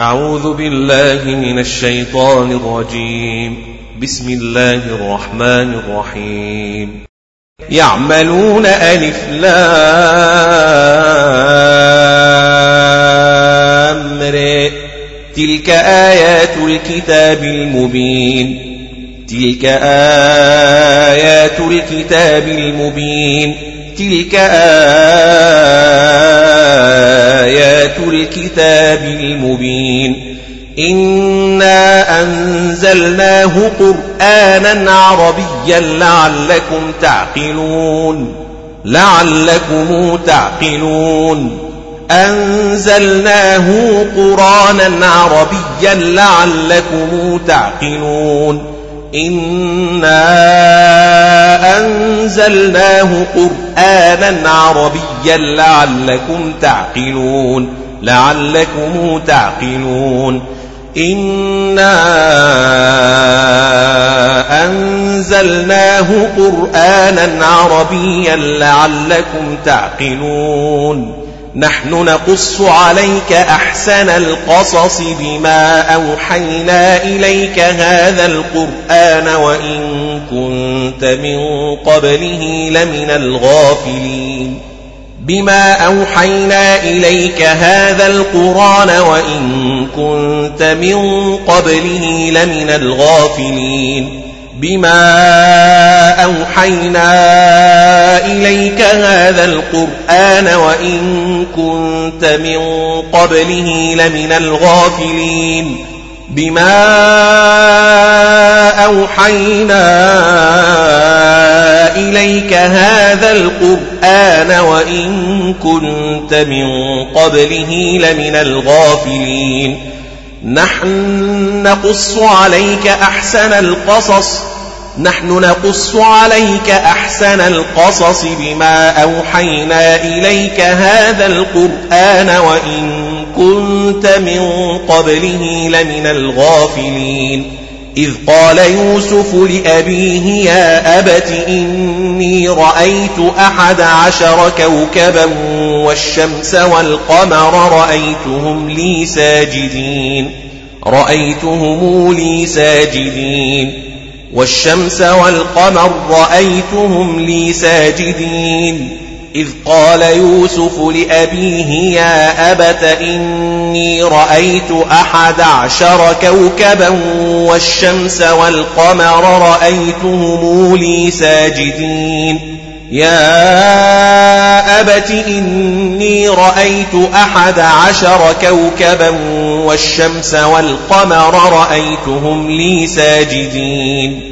أعوذ بالله من الشيطان الرجيم. بسم الله الرحمن الرحيم. يعملون ألف لامر. تلك آيات الكتاب المبين. تلك آيات الكتاب المبين. تلك آيات الكتاب المبين. إنا أنزلناه قرآنا عربيا لعلكم تعقلون. لعلكم تعقلون. أنزلناه قرآنا عربيا لعلكم تعقلون. إنا أنزلناه قرآنا عربيا لعلكم تعقلون لعلكم تعقلون. إنا أنزلناه قرآنا عربيا لعلكم تعقلون. نحن نقص عليك أحسن القصص بما أوحينا إليك هذا القرآن وإن كنت من قبله لمن الغافلين. بما أوحينا إليك هذا القرآن وإن كنت من قبله لمن الغافلين. بما أوحينا إليك هذا القرآن وإن كنت من قبله لمن الغافلين بما أوحينا إليك هذا القرآن وإن كنت من قبله لمن الغافلين نحن نقص عليك أحسن القصص. نحن نقص عليك أحسن القصص بما أوحينا إليك هذا القرآن وإن كنت من قبله لمن الغافلين. إذ قال يوسف لأبيه يا أبت إني رأيت أحد عشر كوكبا والشمس والقمر رأيتهم لي ساجدين رأيتهم لي ساجدين والشمس والقمر رأيتهم لي ساجدين. إذ قال يوسف لأبيه يا أبت إني رأيت أحد عشر كوكبا والشمس والقمر رأيتهم لي ساجدين. يا أبت إني رأيت أحد عشر كوكبا والشمس والقمر رأيتهم لي ساجدين.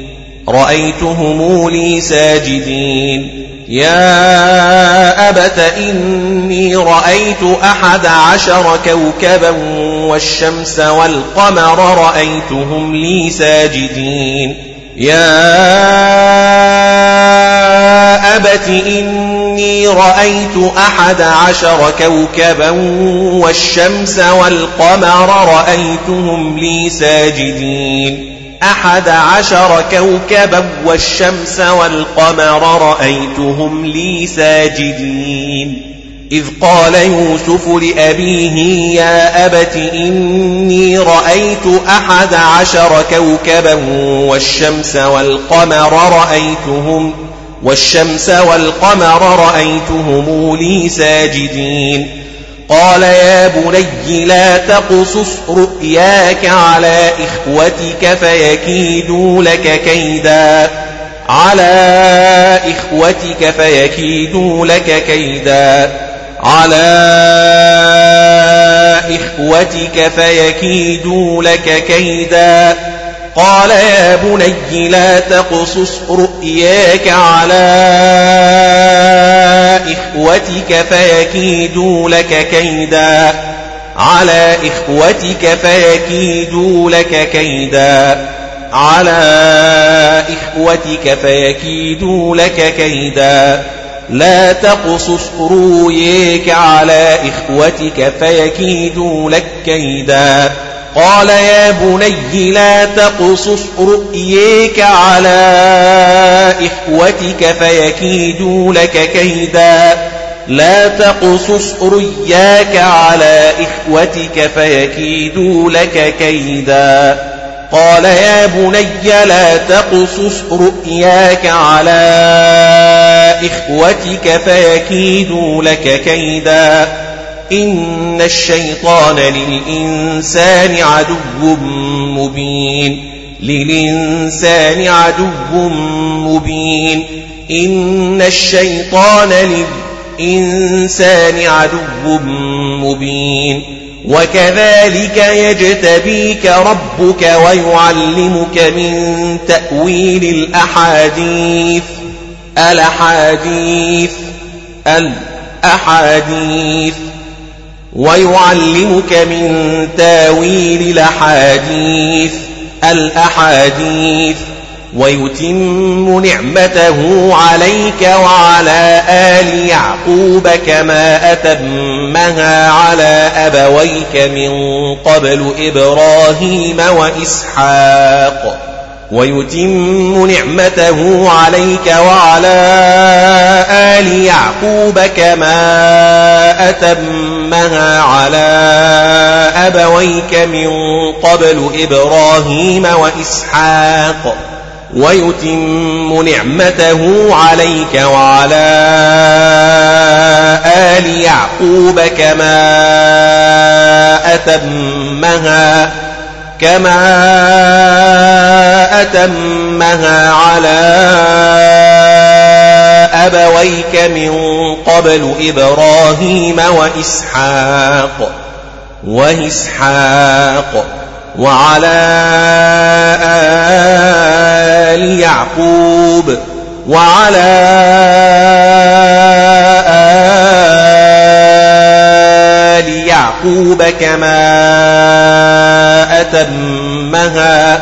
رأيتهم لي ساجدين. يا أبت إني رأيت أحد عشر كوكبا والشمس والقمر رأيتهم لي ساجدين. يا أبت إني رأيت أحد عشر كوكبا والشمس والقمر رأيتهم لي ساجدين. أحد عشر كوكبا والشمس والقمر رأيتهم لي ساجدين. إذ قال يوسف لأبيه يا أبت إني رأيت أحد عشر كوكبا والشمس والقمر رأيتهم والشمس والقمر رأيتهم لي ساجدين. قال يا بني لا تقصص رؤياك على إخوتك فيكيدوا لك كيدا. على إخوتك فيكيدوا لك كيدا. على إخوتك فيكيدوا لك كيدا. قال يا بني لا تقصص رؤياك على إخوتك فيكيدوا لك كيدا. على إخوتك فيكيدوا لك كيدا. على إخوتك فيكيدوا لك كيدا. لا تقصص رؤياك على إخوتك فيكيدوا لك كيدا. قال يا بني لا تقصص رؤيك على إخوتك فيكيدوا لك كيدا. لا تقصص رياك على إخوتك فيكيدوا لك كيدا. قال يا بني لا تقصص رؤياك على إخوتك فيكيدوا لك كيدا. إن الشيطان للإنسان عدو مبين. للإنسان عدو مبين. إن الشيطان للإنسان عدو مبين. وكذلك يجتبيك ربك ويعلمك من تأويل الأحاديث. الأحاديث. الأحاديث. ويعلمك من تاويل الأحاديث الأحاديث ويتم نعمته عليك وعلى آل يعقوب كما أتمها على أبويك من قبل إبراهيم وإسحاق. ويتم نعمته عليك وعلى آل يعقوب كما أتمها على أبويك من قبل إبراهيم وإسحاق ويتم نعمته عليك وعلى آل يعقوب كما أتمها كما أتمها على أبويك من قبل إبراهيم وإسحاق وإسحاق وعلى آل يعقوب وعلى آل يعقوب كما أتمها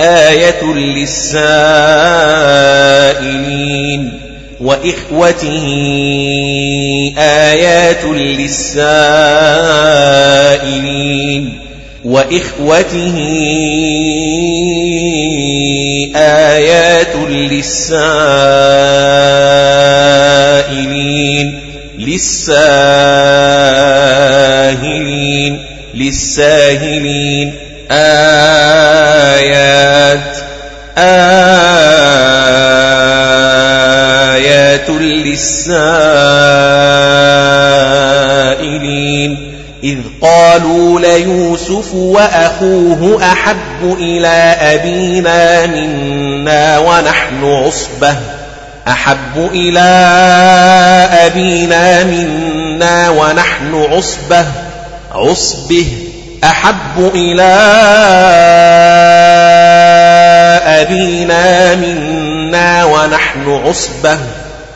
آية للسائلين وإخوته آيات للسائلين وإخوته آيات للسائلين للساهلين للساهلين. آيات للسائلين. إذ قالوا ليوسف وأخوه أحب إلى أبينا منا ونحن عصبة. أحب إلى أبينا منا ونحن عصبة. عصبه. أحب إلى أبينا منا ونحن عصبة.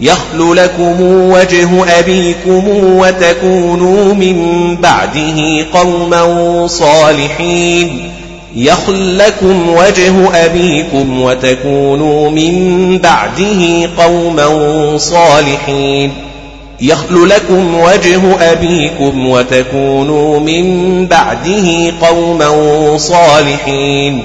يخل لكم وجه أبيكم وتكونوا من بعده قوما صالحين. يخل لكم وجه أبيكم وتكونوا من بعده قوما صالحين. يخل لكم وجه أبيكم وتكونوا من بعده قوما صالحين.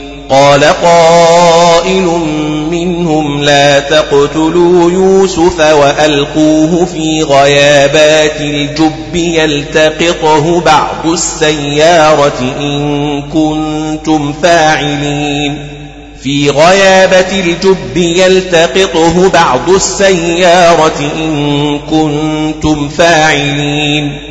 قال قائل منهم لا تقتلوا يوسف وألقوه في غيابات الجب يلتقطه بعض السيارة إن كنتم فاعلين. في غيابة الجب يلتقطه بعض السيارة إن كنتم فاعلين.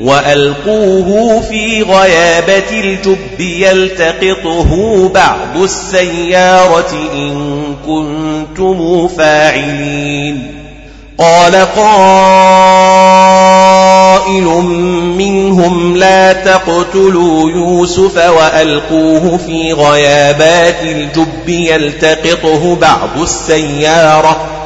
وألقوه في غيابة الجب يلتقطه بعض السيارة إن كنتم فاعلين. قال قائل منهم لا تقتلوا يوسف وألقوه في غيابات الجب يلتقطه بعض السيارة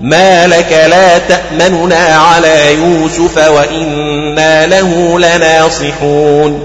ما لك لا تأمننا على يوسف وإنا له لناصحون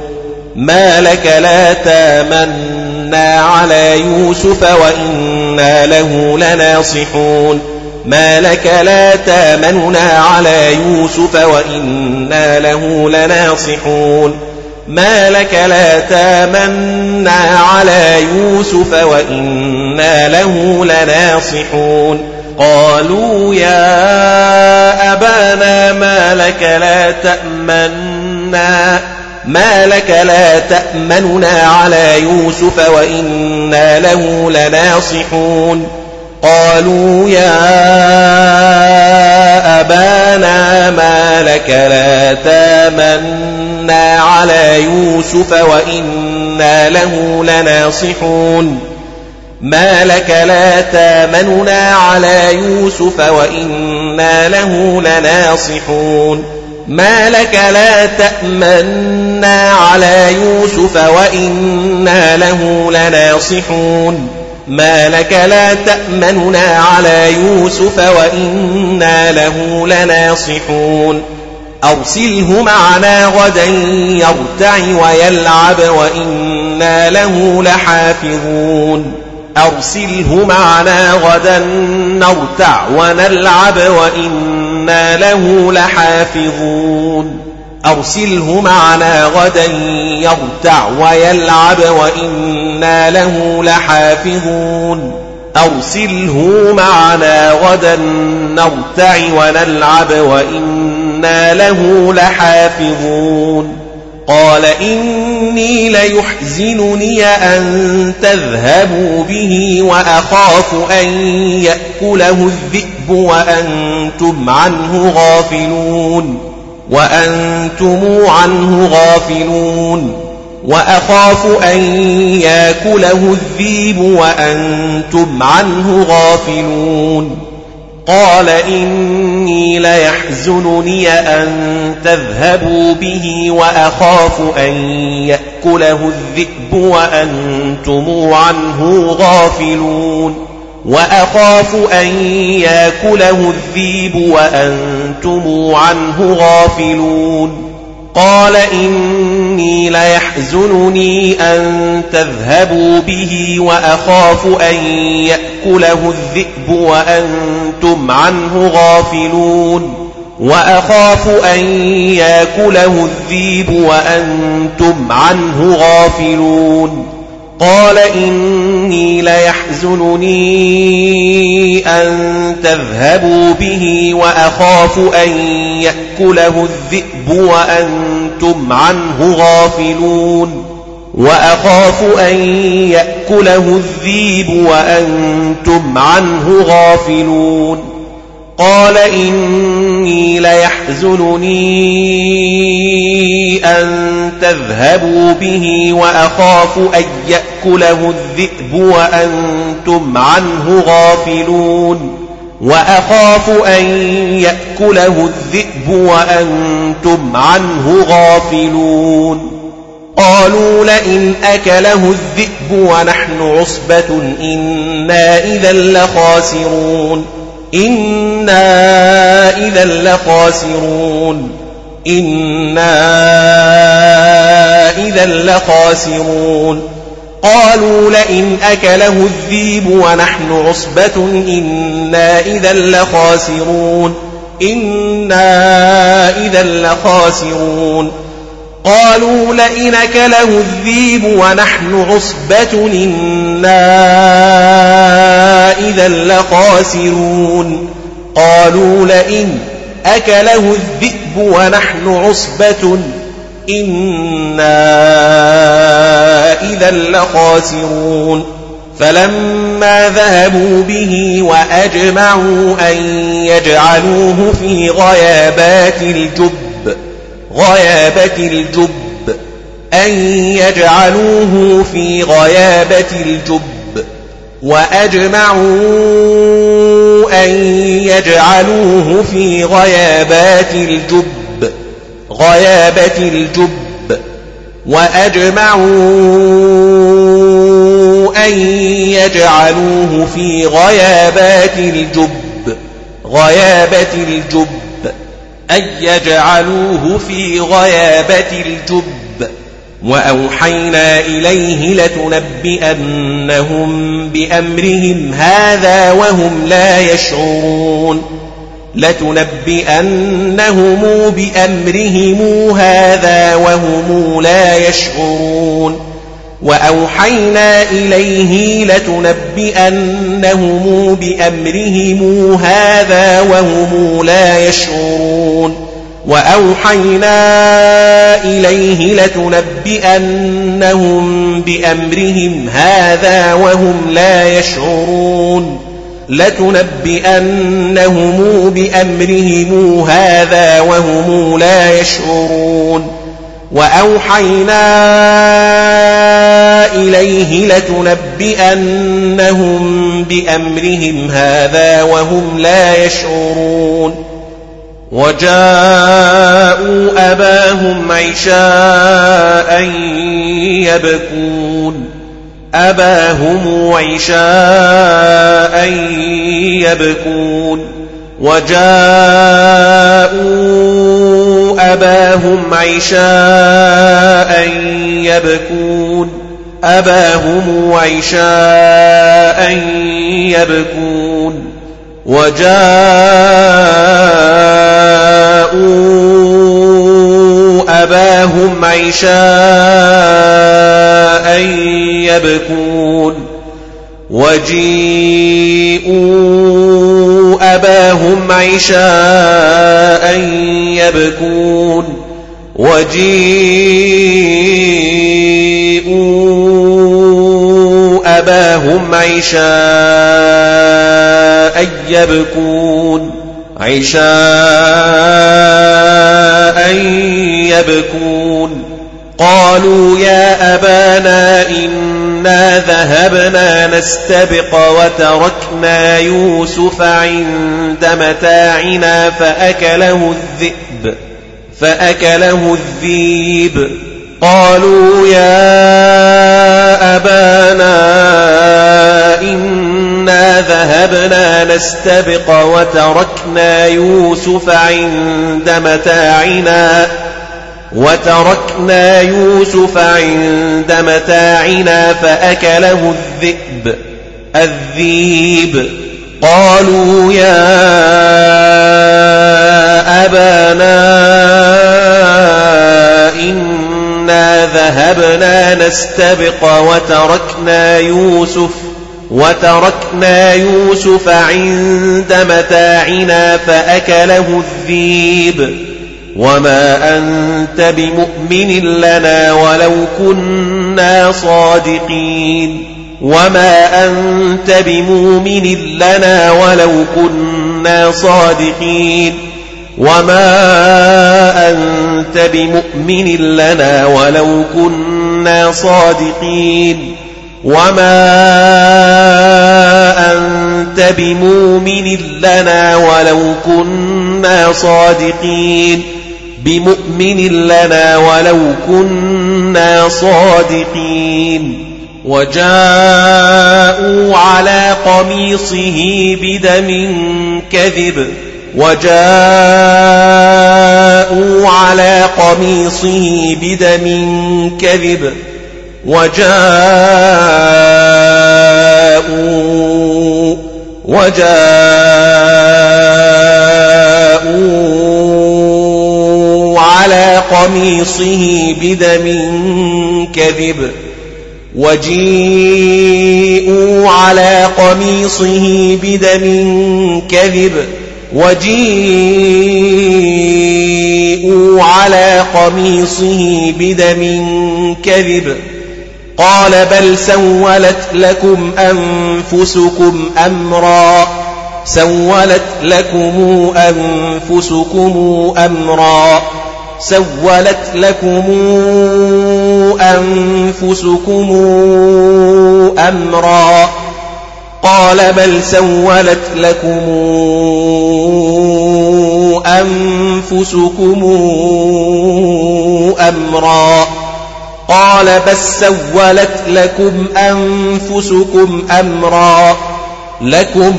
ما لك لا تامنا على يوسف وإنا له لناصحون ما لك لا تامننا على يوسف وإنا له لناصحون ما لك لا تامنا على يوسف وإنا له لناصحون قالوا يا أبانا ما لك لا تأمنا ما لك لا تأمننا على يوسف وإنا له لناصحون. قالوا يا أبانا ما لك لا تأمنا على يوسف وإنا له لناصحون. ما لك لا تامننا على يوسف وإنا له لناصحون ما لك لا تأمنا على يوسف وإنا له لناصحون ما لك لا تأمننا على يوسف وإنا له لناصحون أرسله معنا غدا يرتع ويلعب وإنا له لحافظون أرسله معنا غدا نرتع ونلعب وإنا له لحافظون. أرسله معنا غدا يرتع ويلعب وإنا له لحافظون. أرسله معنا غدا نرتع ونلعب وإنا له لحافظون. قال إني ليحزنني أن تذهبوا به وأخاف أن يأكله الذئب وأنتم عنه غافلون وأنتم عنه غافلون وأخاف أن يأكله الذيب وأنتم عنه غافلون قال إني ليحزنني أن تذهبوا به وأخاف أن يأكله الذئب وأنتم عنه غافلون وأخاف أن يأكله الذيب وأنتم عنه غافلون قال إني ليحزنني أن تذهبوا به وأخاف أن يأكله الذئب وأنتم عنه غافلون وأخاف أن يأكله الذيب وأنتم عنه غافلون قال إني ليحزنني أن تذهبوا به وأخاف أن يأكله الذئب وأنتم عنه غافلون وأخاف أن يأكله الذيب وأنتم عنه غافلون. قال إني ليحزنني أن تذهبوا به وأخاف أن يأكله الذئب وأنتم عنه غافلون. وأخاف أن يأكله الذئب وأنتم عنه غافلون. قالوا لئن أكله الذئب ونحن عصبة إنا إذا لخاسرون. إنا إذا لخاسرون. إنا إذا لخاسرون. قالوا لئن أكله الذيب ونحن عصبة إنا إذا لخاسرون. إنا إذا لخاسرون. قالوا لئن أكله الذيب ونحن عصبة إنا إذا لخاسرون. قالوا لئن أكله الذئب ونحن عصبة إنا إذا لخاسرون. فلما ذهبوا به وأجمعوا أن يجعلوه في غيابات الجب غيابة الجب أن يجعلوه في غيابة الجب وأجمعوا أن يجعلوه في غيابات الجب غيابة الجب وأجمعوا أن يجعلوه في غيابات الجب غيابة الجب. أن يجعلوه في غيابة الجب. وأوحينا إليه لتنبئنهم بأمرهم هذا وهم لا يشعرون. لتنبئنهم بأمرهم هذا وهم لا يشعرون. وأوحينا إليه لتنبئنهم بأمرهم هذا وهم لا يشعرون. وأوحينا إليه لتنبئنهم بأمرهم هذا وهم لا يشعرون. لتنبئنهم بأمرهم هذا وهم لا يشعرون. وأوحينا إليه لتنبئنهم بأمرهم هذا وهم لا يشعرون. وجاءوا أباهم عشاء يبكون. أباهم عشاء يبكون. وجاءوا أباهم عشاء يبكون أباهم عشاء يبكون وجاءوا أباهم عشاء يبكون وجيءوا أباهم عشاء يبكون وجيءوا أباهم عشاء يبكون عشاء يبكون قالوا يا أبانا إنا ذهبنا نستبق وتركنا يوسف عند متاعنا فأكله الذئب فأكله الذيب قالوا يا أبانا إنا ذهبنا نستبق وتركنا يوسف عند متاعنا وتركنا يوسف عند متاعنا فأكله الذئب الذيب. قالوا يا أبانا إنا ذهبنا نستبق وتركنا يوسف وتركنا يوسف عند متاعنا فأكله الذيب. وما أنت بمؤمن لنا ولو كنا صادقين وما أنت بمؤمن لنا ولو كنا صادقين وما أنت بمؤمن لنا ولو كنا صادقين وما أنت بمؤمن لنا ولو كنا صادقين بمؤمن لنا ولو كنا صادقين. وجاءوا على قميصه بدم كذب. وجاءوا على قميصه بدم كذب. وجاءوا وجاءوا قميصه بدم كذب وجيءوا على قميصه بدم كذب وجيءوا على قميصه بدم كذب قال بل سولت لكم أنفسكم أمرا سولت لكم أنفسكم أمرا سولت لكم أنفسكم أمرا قال بل سولت لكم أنفسكم أمرا قال بل سولت لكم أنفسكم أمرا لكم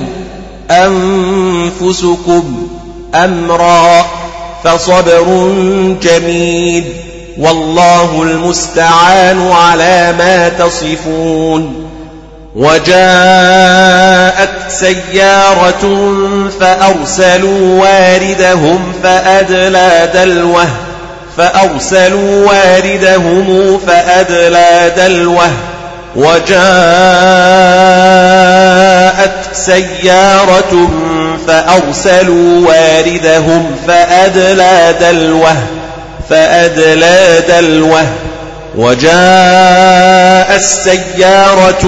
أنفسكم أمرا فصبر جميل والله المستعان على ما تصفون وجاءت سيارة فأرسلوا واردهم فأدلى دلوه فأرسلوا واردهم فأدلى دلوه وجاءت سيارة فأرسلوا واردهم فأدلى دلوه فأدلى دلوه. وجاء السيارة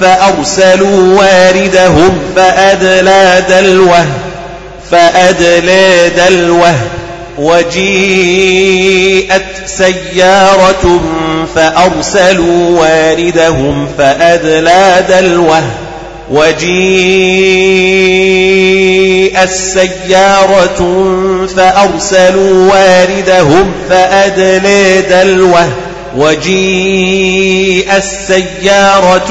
فأرسلوا واردهم فأدلى دلوه فأدلى دلوه. وجيءت سيارة فأرسلوا واردهم فأدلى دلوه وجيء السيارة فأرسلوا واردهم فأدلى دلوه وجيء السيارة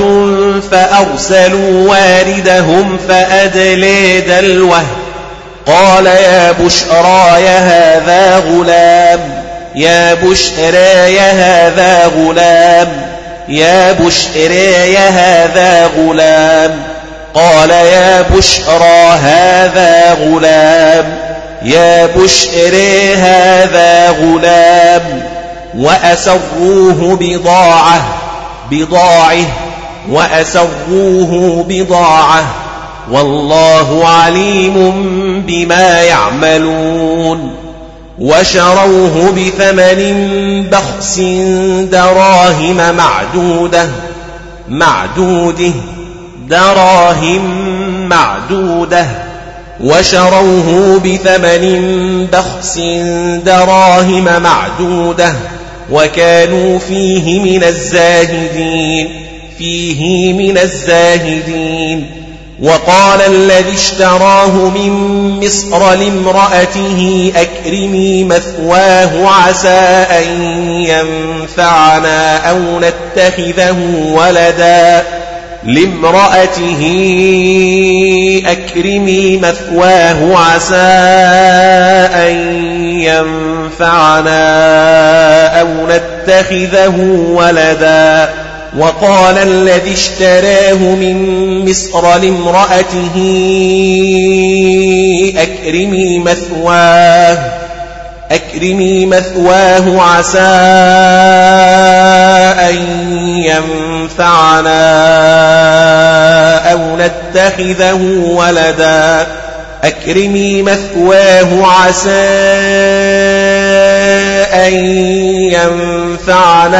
فأرسلوا واردهم فأدلى دلوه قال يا بشرى يا هذا غلام يا بشرى يا هذا غلام يا بشرى يا هذا غلام. قال يا بشرى هذا غلام يا بشرى هذا غلام. وأسروه بضاعة بضاعة وأسروه بضاعة. والله عليم بما يعملون وشروه بثمن بخس دراهم معدودة معدودة دراهم معدودة. وشروه بثمن بخس دراهم معدودة. وكانوا فيه من الزاهدين فيه من الزاهدين. وقال الذي اشتراه من مصر لامرأته أكرمي مثواه عسى أن ينفعنا أو نتخذه ولدا. لامرأته أكرمي مثواه عسى أن ينفعنا أو نتخذه ولدا. وقال الذي اشتراه من مصر لامرأته أكرمي مثواه أكرمي مثواه عسى أن ينفعنا أو نتخذه ولدا. أكرمي مثواه عسى أن ينفعنا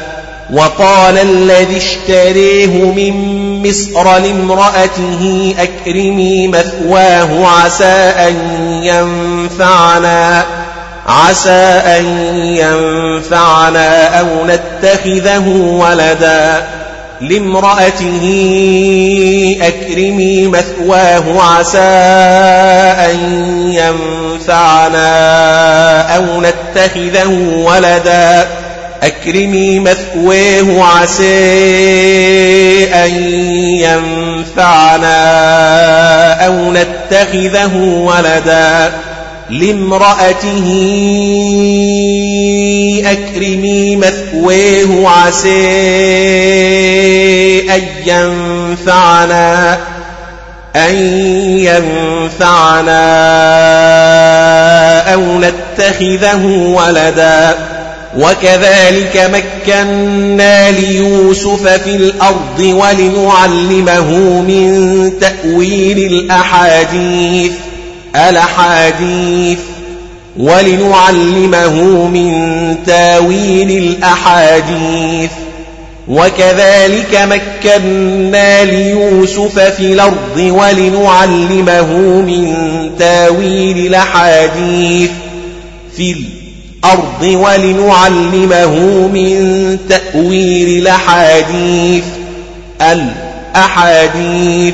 وقال الذي اشتريه من مصر لامرأته أكرمي مثواه عسى أن ينفعنا عسى أن ينفعنا أو نتخذه ولدا. لامرأته أكرمي مثواه عسى أن ينفعنا أو نتخذه ولدا. أكرمي مثواه عسى أن ينفعنا أو نتخذه ولدا لامرأته أكرمي مثواه عسى أن ينفعنا أن ينفعنا أو نتخذه ولدا وكذلك مكنا ليوسف في الأرض ولنعلمه من تأويل الأحاديث الأحاديث. ولنعلمه من تأويل الأحاديث. وكذلك مكنا ليوسف في الأرض ولنعلمه من تأويل الأحاديث. في الأرض ولنعلمه من تأويل الأحاديث الأحاديث.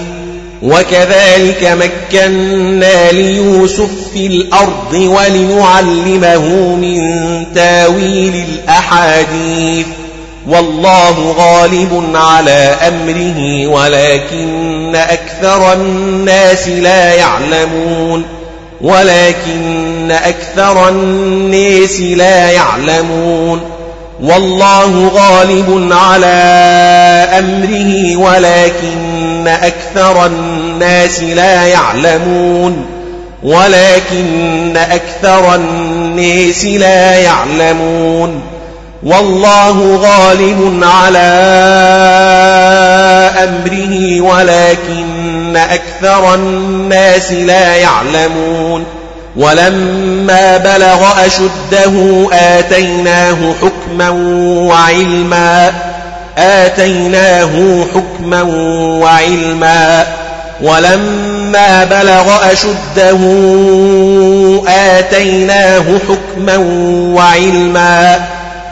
وكذلك مكنا ليوسف في الأرض ولنعلمه من تأويل الأحاديث. والله غالب على أمره ولكن أكثر الناس لا يعلمون. ولكن أكثر الناس لا يعلمون والله غالب على أمره ولكن أكثر الناس لا يعلمون ولكن أكثر الناس لا يعلمون. والله غالب على أمره ولكن أكثر الناس لا يعلمون. ولما بلغ أشده آتيناه حكما وعلما آتيناه حكما وعلما. ولما بلغ أشده آتيناه حكما وعلما.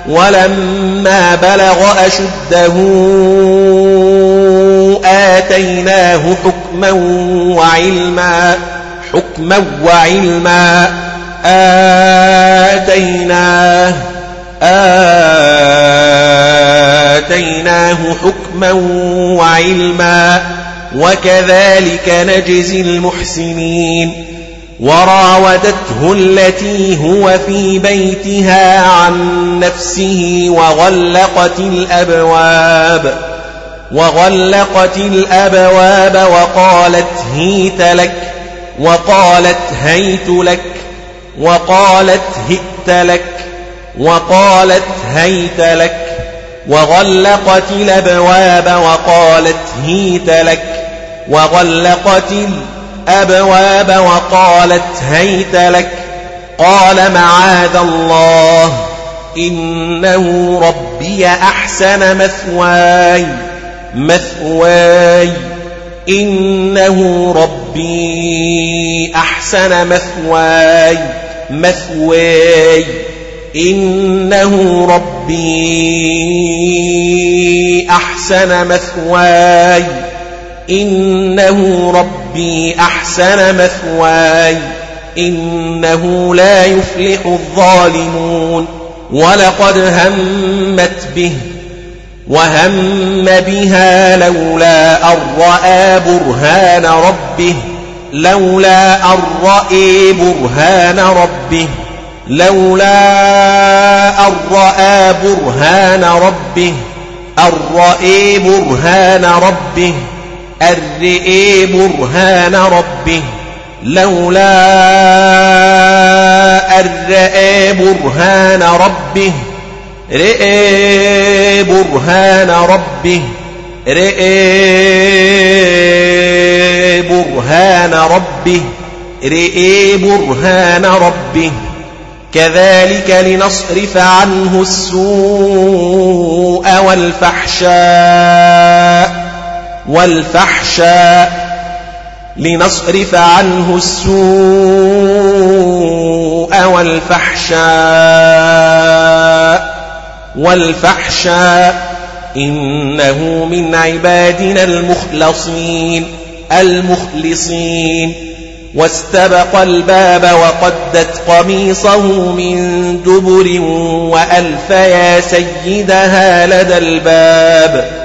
ولما بلغ أشده آتيناه حكما وعلما حكما وعلما. آتيناه آتيناه حكما وعلما. وكذلك نجزي المحسنين. وراودته التي هو في بيتها عن نفسه وغلقت الأبواب وغلقت الأبواب وقالت هيت لك وقالت هيت لك وقالت هئت لك وقالت هيت لك وغلقت الأبواب وقالت هيت لك وغلقت الأبواب وقالت هيت لك قال معاذ الله إنه ربي أحسن مثواي مثواي إنه ربي أحسن مثواي مثواي إنه ربي أحسن مثواي إنه ربي أحسن مثواي إنه لا يفلح الظالمون. ولقد همت به وهم بها لولا أن رأى برهان ربه لولا أن رأى برهان ربه لولا أن رأى برهان ربه أن رأى برهان ربه. رأى برهان ربه لولا رأى برهان ربه رئي برهان ربه رئي برهان ربه رئي برهان ربه كذلك لنصرف عنه السوء والفحشاء. والفحشاء لنصرف عنه السوء والفحشاء والفحشاء إنه من عبادنا المخلصين المخلصين واستبق الباب وقدت قميصه من دبر وألف يا سيدها لدى الباب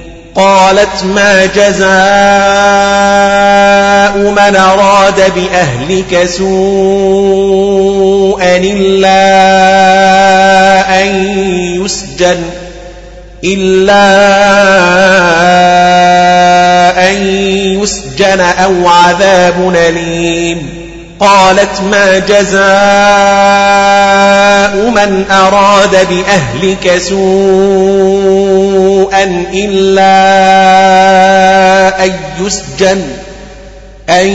قالت ما جزاء من أراد بأهلك سوءا إلا أن يسجن إلا أن يسجن أو عذاب أليم. قالت ما جزاء من أراد بأهلك سوءا إلا أن يسجن أن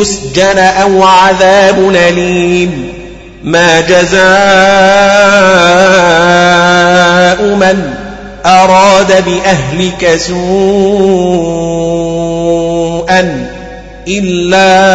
يسجن أو عذاب أليم. ما جزاء من أراد بأهلك سوءا إلا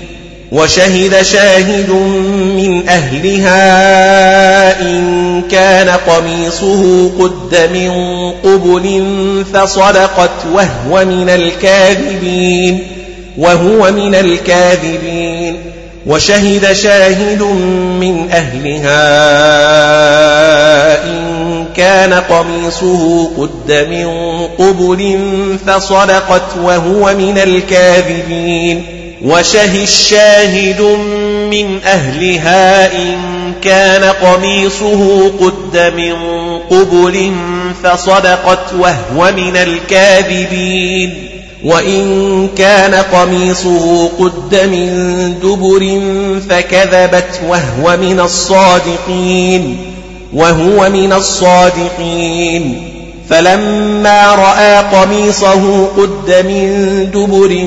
وشهد شاهد من أهلها إن كان قميصه قد من قبل فصدقت وهو من الكاذبين وهو من الكاذبين. وشهد شاهد من أهلها إن كان قميصه قد من قبل فصدقت وهو من الكاذبين. وشه الشاهد من أهلها إن كان قميصه قد من قبل فصدقت وهو من الكاذبين وإن كان قميصه قد من دبر فكذبت وهو من الصادقين وهو من الصادقين فلما رأى قميصه قد من دبر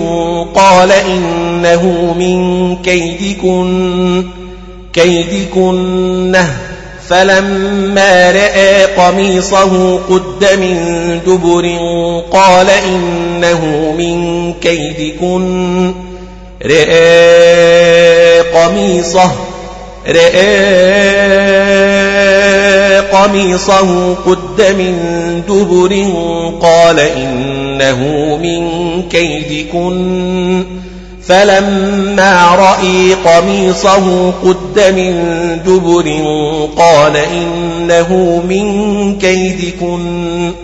قال إنه من كيدكن كيدكنه. فلما رأى قميصه قد من دبر قال إنه من كيدكن. رأى قميصه رأى قميصه قد من دبر قال إنه من كيدكن. فلما رأي قميصه قد من دبر قال إنه من كيدكن.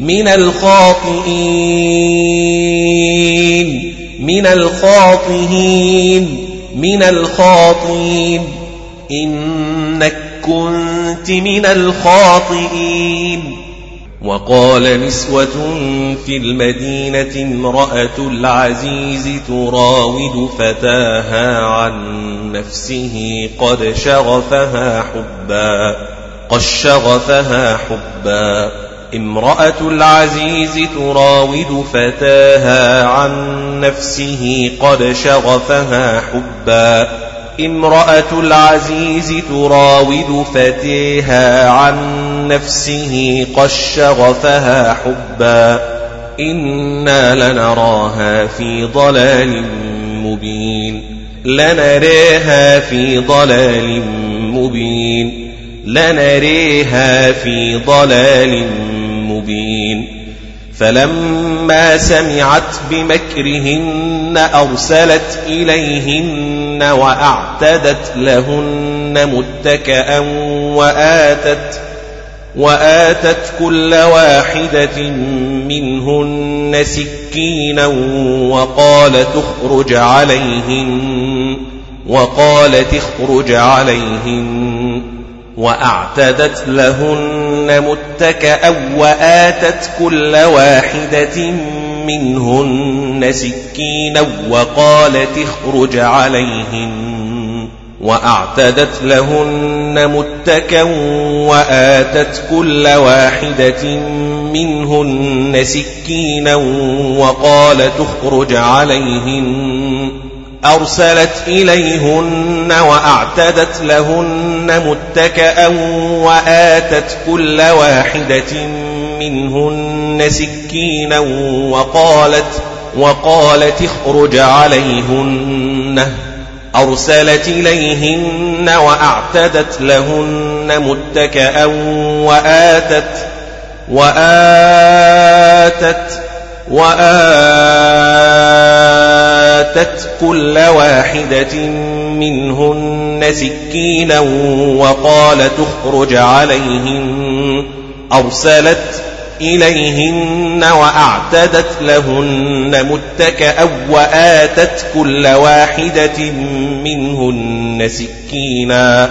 من الخاطئين من الخاطئين من الخاطئين. إنك كنت من الخاطئين. وقال نسوة في المدينة امرأة العزيز تراود فتاها عن نفسه قد شغفها حبا قد شغفها حبا. امرأة العزيز تراود فتاها عن نفسه قد شغفها حبا. امرأة العزيز تراود فتيها عن نفسه قد شغفها حبا. إنا لنراها في ضلال مبين. لنريها في ضلال مبين. لنريها في ضلال مبين. فلما سمعت بمكرهن أرسلت إليهن وأعتدت لهن متكأ وآتت وآتت كل واحدة منهن سكينا وقال تخرج عليهن وقالت اخرج عليهن. وأعتدت لهن متكأ وآتت كل واحدة منهن سكينا وقالت اخرج عليهن. وأعتدت لهن متكا وآتت كل واحدة منهن سكينا وقالت اخرج عليهن. أرسلت إليهن وأعتدت لهن متكأ وآتت كل واحدة منهن سكينا وقالت وقالت اخرج عليهن. أرسلت إليهن وأعتدت لهن متكأ وآتت وآتت وآتت كل واحدة منهن سكينا وقالت اخرج عليهن أرسلت إليهن وأعتدت لهن متكأ وآتت كل واحدة منهن سكينا.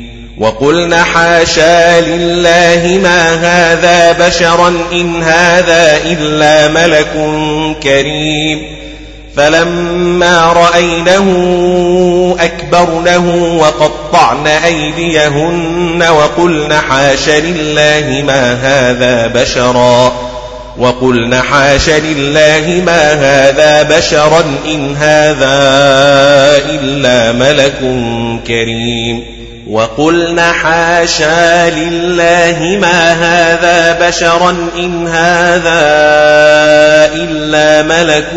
وقلن حاشا لله ما هذا بشرا إن هذا إلا ملك كريم فلما رأينه أكبرنه وقطعن أيديهن وقلن حاش لله ما هذا بشرا وقلن حاش لله ما هذا بشرا إن هذا إلا ملك كريم وقلن حاشا لله ما هذا بشرا إن هذا إلا ملك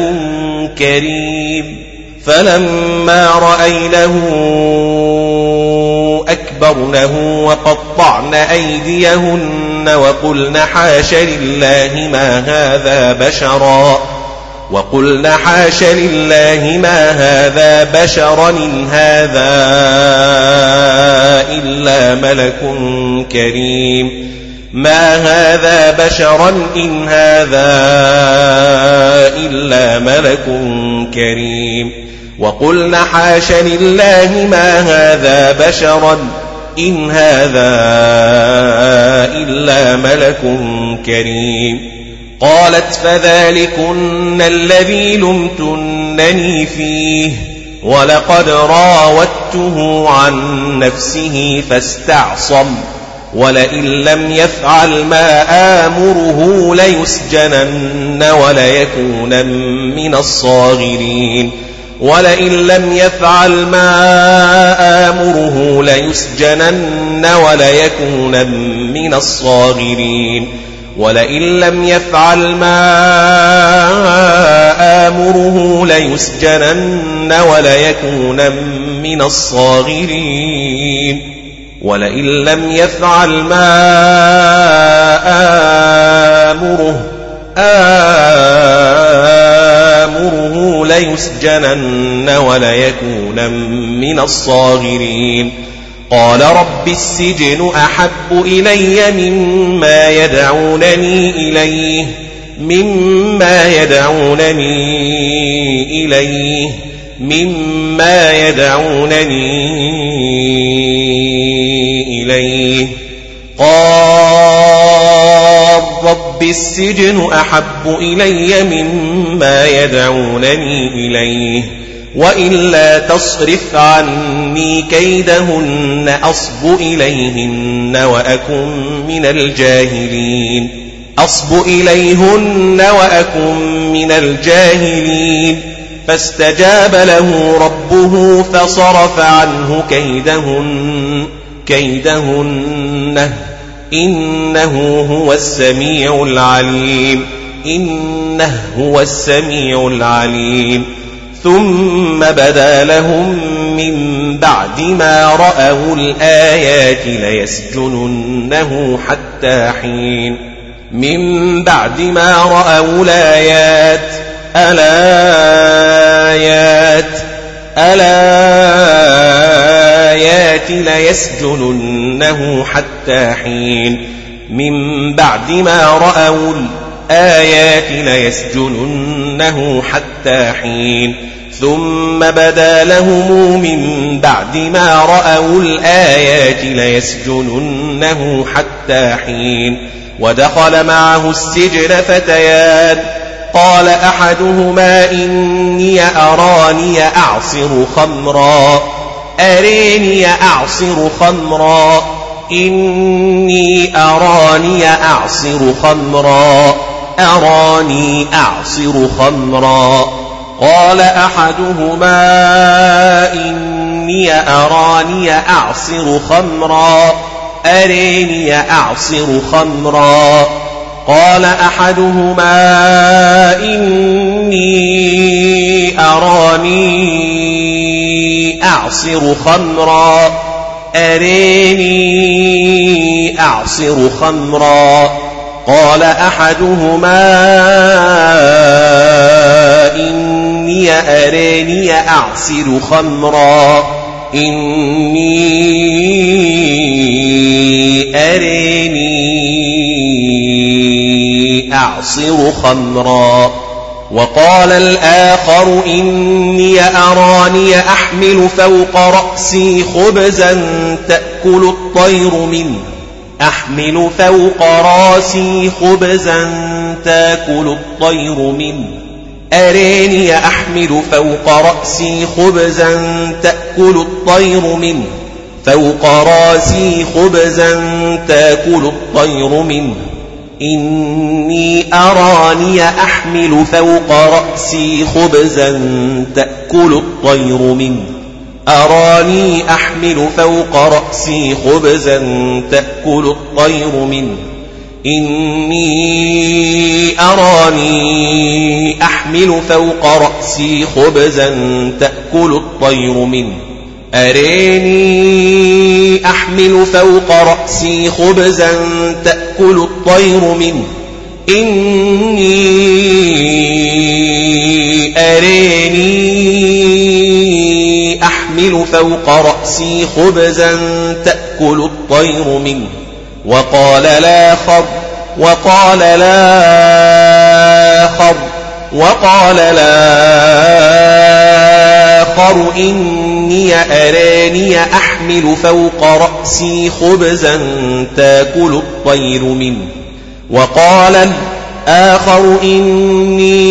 كريم. فلما رأينه أكبرنه وقطعن أيديهن وقلن حاش لله ما هذا بشرا. وقلن حاش لله ما هذا بشرا إن هذا إلا ملك كريم. ما هذا بشرا إن هذا إلا ملك كريم. وقلن حاش لله ما هذا بشرا إن هذا إلا ملك كريم. قالت فذلكن الذي لمتنني فيه ولقد راودته عن نفسه فاستعصم ولئن لم يفعل ما آمره ليسجنن وليكون من الصاغرين ولئن لم يفعل ما آمره ليسجنن وليكون من الصاغرين ولئن لم يفعل ما آمره ليسجنن وليكون من الصاغرين. ولئن لم يفعل ما آمره آمره ليسجنن وليكون من الصاغرين. قال رب السجن أحب إلي مما يدعونني إليه مما يدعونني إليه مما يدعونني إليه. قال رب السجن أحب إلي مما يدعونني إليه. وإلا تصرف عني كيدهن أصب إليهن وأكن من الجاهلين. أصب إليهن وأكن من الجاهلين. فاستجاب له ربه فصرف عنه كيدهن كيدهن. إنه هو السميع العليم إنه هو السميع العليم. ثم بدا لهم من بعد ما رأوا الآيات ليسجننه حتى حين. من بعد ما رأوا الآيات. الآيات الآيات ليسجننه حتى حين. من بعد ما رأوا الآيات ليسجننه حتى حين. ثم بدا لهم من بعد ما رأوا الآيات ليسجننه حتى حين. ودخل معه السجن فتيان. قال أحدهما إني أراني أعصر خمرا. أريني أعصر خمرا. إني أراني أعصر خمرا. أراني أعصر خمرا قال أحدهما إني أراني أعصر خمرا أريني أعصر خمرا قال أحدهما إني أراني أعصر خمرا أريني أعصر خمرا قال أحدهما إني أراني أعصر خمرا إني أراني أعصر خمرا. وقال الآخر إني أراني أحمل فوق رأسي خبزا تأكل الطير منه. أحمل فوق راسي خبزا تاكل الطير منه. أريني أحمل فوق رأسي خبزا تأكل الطير منه. فوق راسي خبزا تاكل الطير منه. إني أراني أحمل فوق رأسي خبزا تأكل الطير منه. أراني أحمل فوق رأسي خبزا تأكل الطير منه. إني أراني أحمل فوق رأسي خبزا تأكل الطير منه. أريني أحمل فوق رأسي خبزا تأكل الطير منه. إني أريني أحمل فوق رأسي خبزا تأكل الطير منه. وقال الآخر وقال الآخر وقال الآخر إني أراني أحمل فوق رأسي خبزا تأكل الطير منه. وقال الآخر إني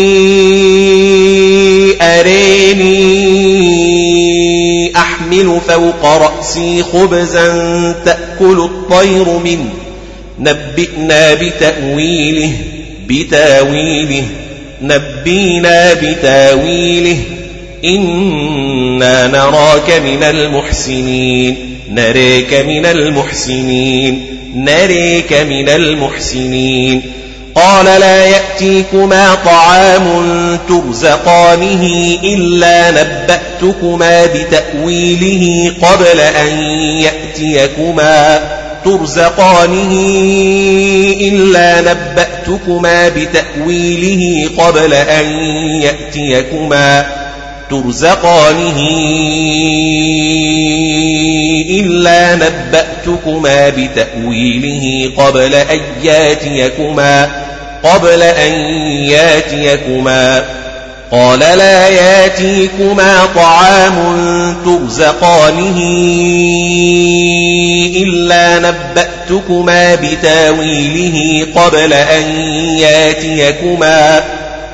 أراني أحمل فوق رأسي خبزا تأكل الطير منه. نبئنا بتأويله بتاويله. نبينا بتاويله. إنا نراك من المحسنين. نريك من المحسنين. نريك من المحسنين. قال لا يأتيكما طعام ترزقانه إلا نبأتكما بتأويله قبل أن يأتيكما ترزقانه إلا نبأتكما بتأويله قبل أن يأتيكما ترزقانه إلا نبأتكما بتأويله قبل أن يأتيكما قبل أن ياتيكما. قال لا ياتيكما طعام ترزقانه إلا نبأتكما بتاويله قبل أن ياتيكما.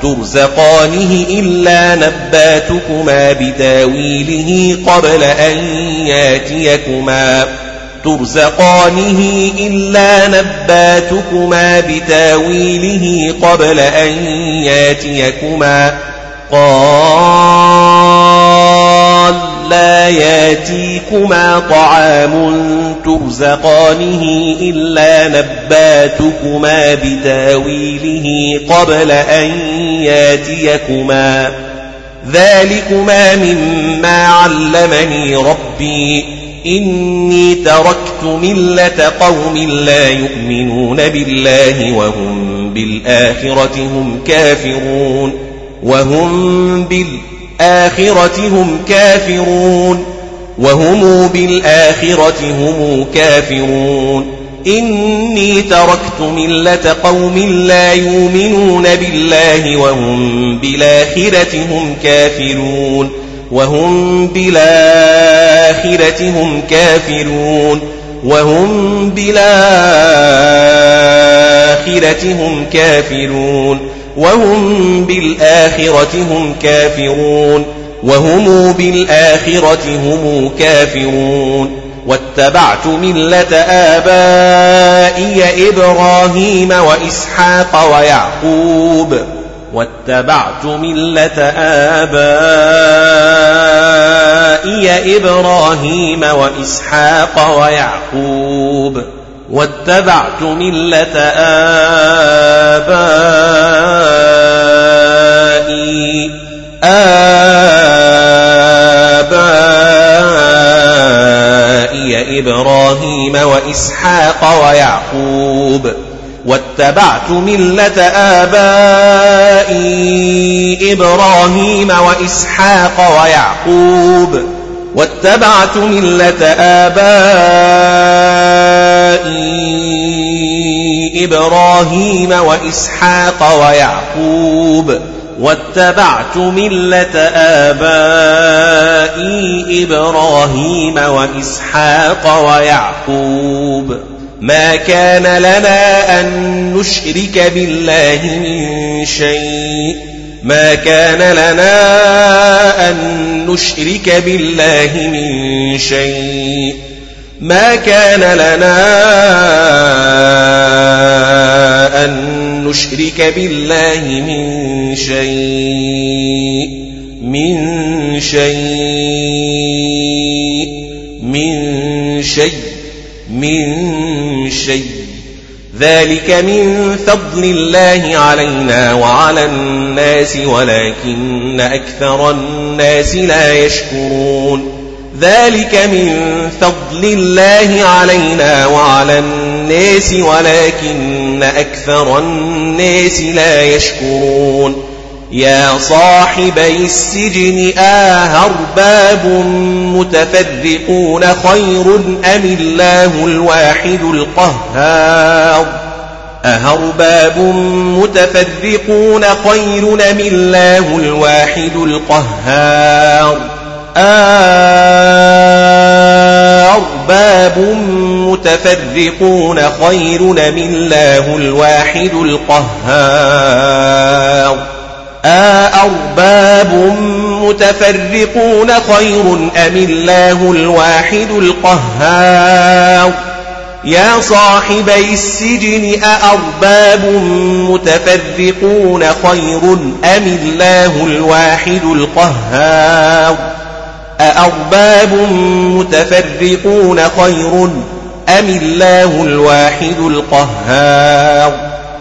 ترزقانه إلا نبأتكما بتاويله قبل أن ياتيكما. ترزقانه إلا نباتكما بتاويله قبل أن ياتيكما قال لا ياتيكما طعام ترزقانه إلا نباتكما بتاويله قبل أن ياتيكما ذلكما مما علمني ربي إني تركت ملة قوم لا يؤمنون بالله وهم بالآخرة هم كافرون وهم بالآخرة هم كافرون وهم بالآخرة هم كافرون إني تركت ملة قوم لا يؤمنون بالله وهم بالآخرة هم كافرون وهم بالآخرة هم كافرون. وهم بالآخرة هم كافرون. وهم بالآخرة هم كافرون. وهم بالآخرة هم كافرون. واتبعت ملة آبائي إبراهيم وإسحاق ويعقوب. واتبعت ملة آبائي إبراهيم وإسحاق ويعقوب. واتبعت ملة آبائي آبائي إبراهيم وإسحاق ويعقوب. واتبعت ملة آبائي إبراهيم وإسحاق ويعقوب. واتبعت ملة آبائي إبراهيم وإسحاق ويعقوب. واتبعت ملة آبائي إبراهيم وإسحاق ويعقوب. ما كان لنا أن نشرك بالله من شيء. ما كان لنا أن نشرك بالله من شيء. ما كان لنا أن نشرك بالله من شيء. من شيء. من شيء. من شيء. ذلك من فضل الله علينا وعلى الناس ولكن أكثر الناس لا يشكرون. ذلك من فضل الله علينا وعلى الناس ولكن أكثر الناس لا يشكرون. يا صاحبي السجن آهرباب متفرقون خير أم الله الواحد القهار أهرباب متفرقون خير أم الله الواحد القهار أرباب متفرقون خير أم الله الواحد القهار أأرباب متفرقون خير أم الله الواحد القهار؟ يا صاحبي السجن أأرباب متفرقون خير أم الله الواحد القهار؟ أأرباب متفرقون خير أم الله الواحد القهار؟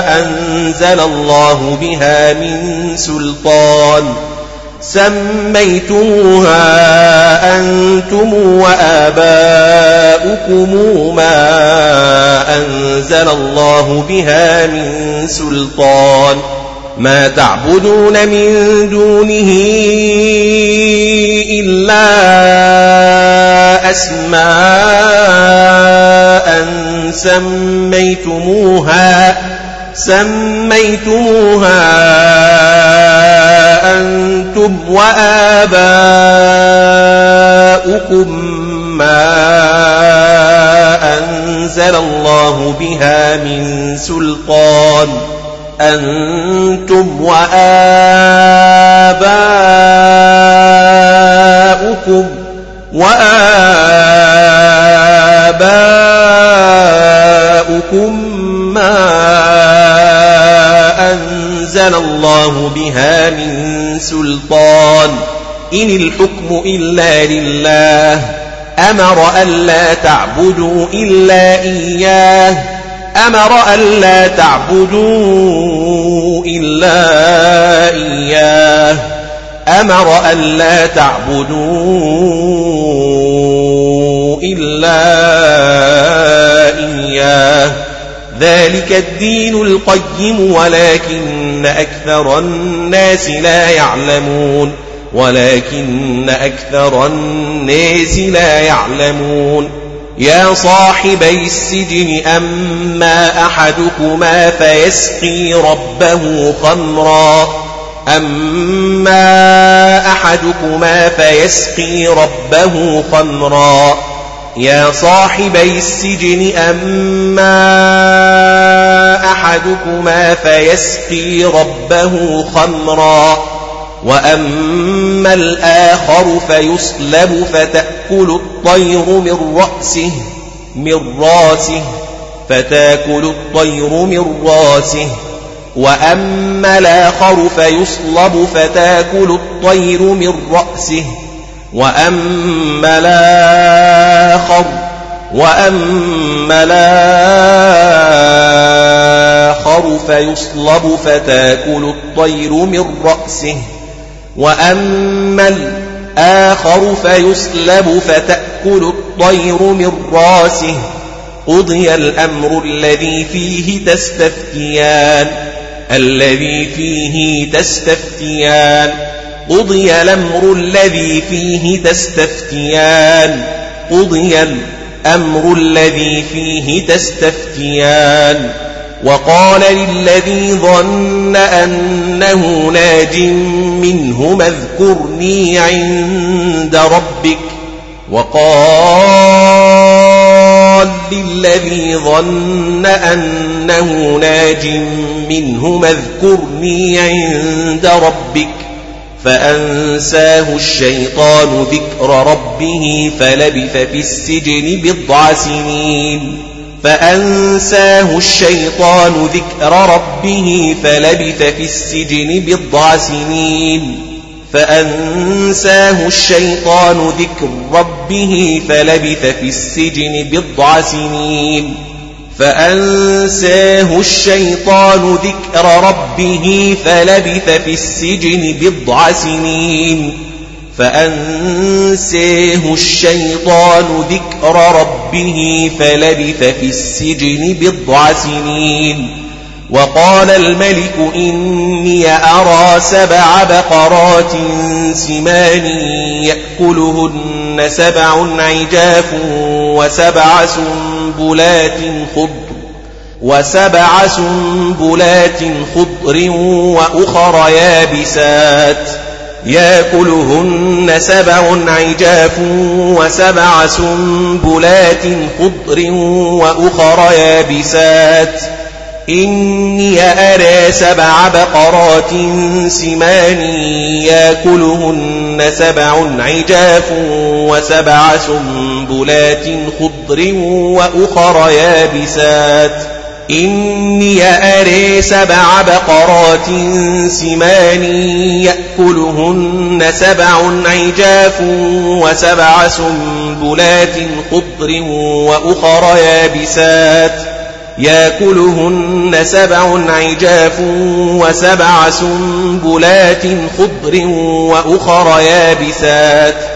أنزل الله بها من سلطان. سميتموها أنتم وآباؤكم ما أنزل الله بها من سلطان. ما تعبدون من دونه إلا أسماء سميتموها. سميتموها أنتم وآباؤكم ما أنزل الله بها من سلطان. أنتم وآباؤكم وآباؤكم ما أنزل الله بها من سلطان إن الحكم إلا لله أمر ألا تعبدوا إلا إياه أمر ألا تعبدوا إلا إياه أمر ألا تعبدوا إلا إياه ذلك الدين القيم ولكن أكثر الناس لا يعلمون ولكن أكثر الناس لا يعلمون يا صاحبي السجن أما أحدكما فيسقي ربه خمرا أما أحدكما فيسقي ربه خمرا يا صاحبي السجن أما أحدكما فيسقي ربه خمرا وأما الآخر فيصلب فتأكل الطير من رأسه من رأسه فتأكل الطير من رأسه. وأما الآخر فيصلب فتأكل الطير من رأسه. وأما الآخر وأما الآخر فيصلب فتأكل الطير من رأسه وأما الآخر فيسلب فتأكل الطير من رأسه. قضي الأمر الذي فيه تستفتيان الذي فيه تستفتيان. قضي الأمر الذي فيه تستفتيان. قضي الأمر الذي فيه تستفتيان. وقال للذي ظن أنه ناج منه اذكرني عند ربك. وقال للذي ظن أنه ناج منه اذكرني عند ربك. فأنساه الشيطان ذكر ربه فلبث في السجن بضع سنين. فأنساه الشيطان ذكر ربه فلبث في السجن بضع سنين. فأنساه الشيطان ذكر ربه فلبث في السجن بضع سنين. فأنساه الشيطان ذكر ربه فلبث في السجن بضع سنين. فأنسيه الشيطان ذكر ربه فلبث في السجن بضع سنين. وقال الملك إني أرى سبع بقرات سمان يأكلهن سبع عجاف وسبع سنبلات خضر وسبع سنبلات خضر وأخر يابسات ياكلهن سبع عجاف وسبع سنبلات خضر وأخر يابسات إني أرى سبع بقرات سمان ياكلهن سبع عجاف وسبع سنبلات خضر وأخر يابسات إني أري سبع بقرات سمان يأكلهن سبع عجاف وسبع سنبلات خضر وأخر يابسات ياكلهن سبع عجاف وسبع سنبلات خضر وأخر يابسات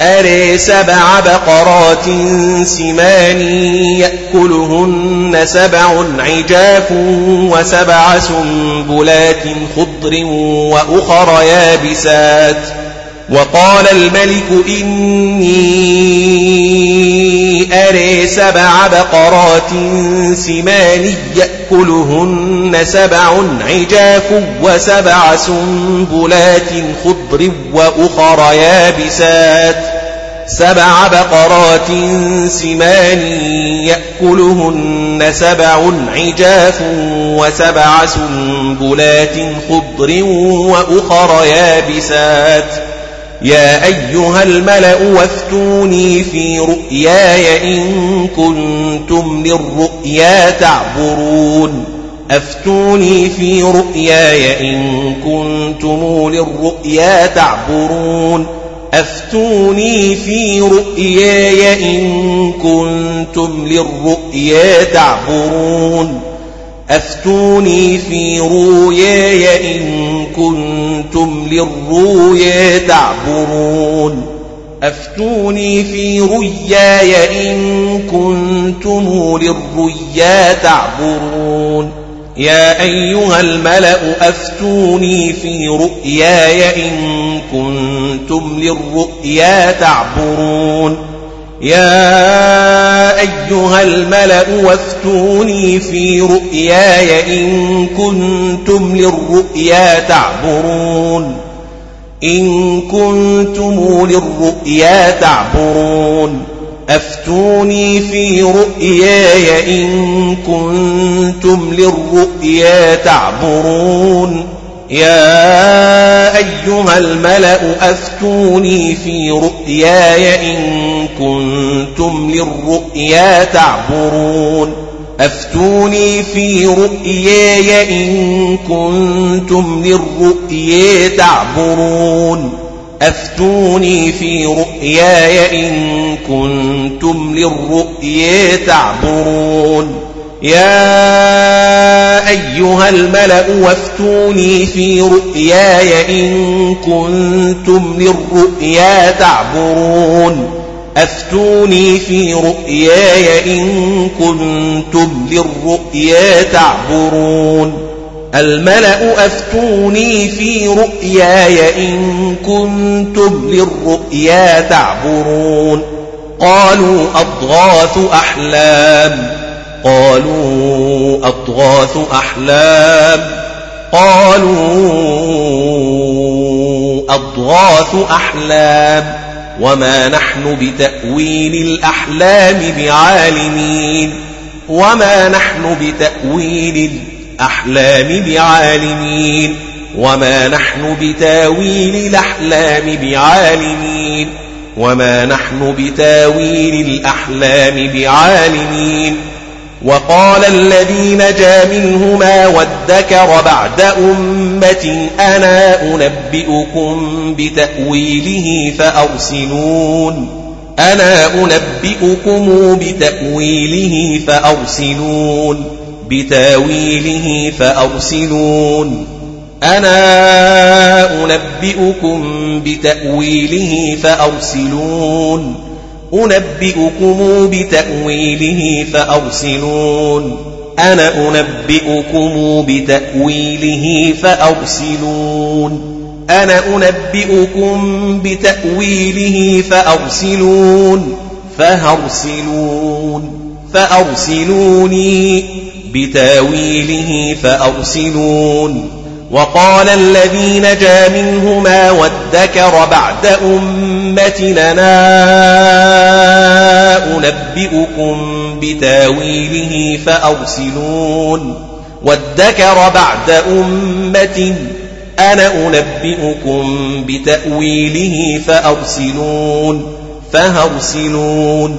أري سبع بقرات سمان يأكلهن سبع عجاف وسبع سنبلات خضر وأخر يابسات وقال الملك إني أري سبع بقرات سمان يأكلهن سبع عجاف وسبع سنبلات خضر وأخر يابسات سبع بقرات سمان يأكلهن سبع عجاف وسبع سنبلات خضر وأخر يابسات يا أيها الملأ وافتوني في رؤياي إن كنتم للرؤيا تعبرون. أفتوني في رؤياي إن كنتم للرؤيا تعبرون. أفتوني في رؤياي إن كنتم للرؤيا تعبرون. أفتوني في رؤياي إن كنتم للرؤيا تعبرون. أفتوني في رؤياي إن كنتم للرؤيا تعبرون. يا أيها الملأ أفتوني في رؤياي إن كنتم للرؤيا تعبرون. يا أيها الملأ وافتوني في رؤياي إن كنتم للرؤيا تعبرون. إن كنتم للرؤيا تعبرون. أفتوني في رؤياي إن كنتم للرؤيا تعبرون. يا أيها الملأ أفتوني في رؤياي إن كنتم للرؤيا تعبرون. أفتوني في رؤياي إن كنتم للرؤيا تعبرون. أفتوني في رؤياي إن كنتم للرؤيا تعبرون. يا أيها الملأ وافتوني في رؤياي إن كنتم للرؤيا تعبرون. أفتوني في رؤياي إن كنتم للرؤيا تعبرون. الملأ أفتوني في رؤياي إن كنتم للرؤيا تعبرون. قالوا أضغاث أحلام. قالوا أضغاث أحلام قالوا أضغاث أحلام وما نحن بتأويل الأحلام بعالمين وما نحن بتأويل الأحلام بعالمين وما نحن بتأويل الأحلام بعالمين وما نحن بتأويل الأحلام بعالمين وقال الذي نجا منهما وادكر بعد أمة أنا أنبئكم بتأويله فأرسلون. أنا أنبئكم بتأويله فأرسلون. بتأويله فأرسلون. أنا أنبئكم بتأويله فأرسلون. أنبئكم بتأويله فأرسلون. أنا أنبئكم بتأويله فأرسلون. أنا أنبئكم بتأويله فأرسلون. فهرسلون فأرسلوني بتأويله فأرسلون. وقال الذي نجا منهما وادكر بعد أمتنا أنبئكم بتاويله فأرسلون وادكر بعد أمة أنا أنبئكم بتأويله فأرسلون فهرسلون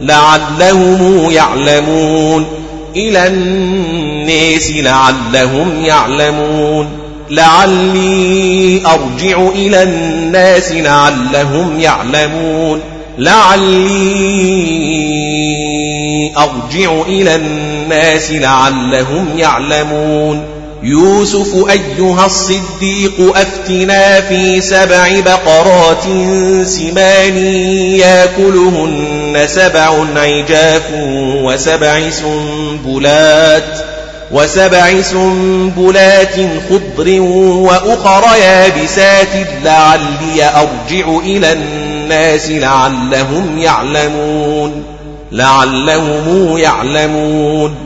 لعلهم يعلمون. إلى الناس لعلهم يعلمون. لعلي أرجع إلى الناس لعلهم يعلمون. لعلي أرجع إلى الناس لعلهم يعلمون. يوسف أيها الصديق أفتنا في سبع بقرات سمان يأكلهن سبع عجاف وسبع سنبلات وسبع سنبلات خضر وأخر يابسات لعلي أرجع إلى الناس لعلهم يعلمون لعلهم يعلمون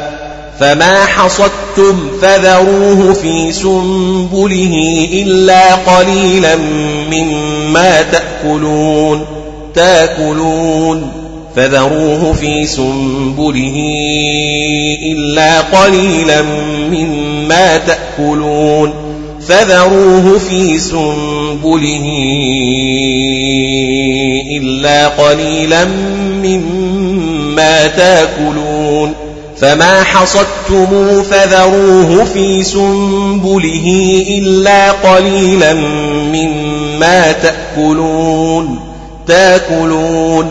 فما حصدتم فذروه في سنبله إلا قليلا مما تأكلون تاكلون فذروه في سنبله إلا قليلا مما تأكلون فذروه في سنبله إلا قليلا مما تاكلون فما حصدتم فذروه في سنبله إلا قليلا مما تأكلون تاكلون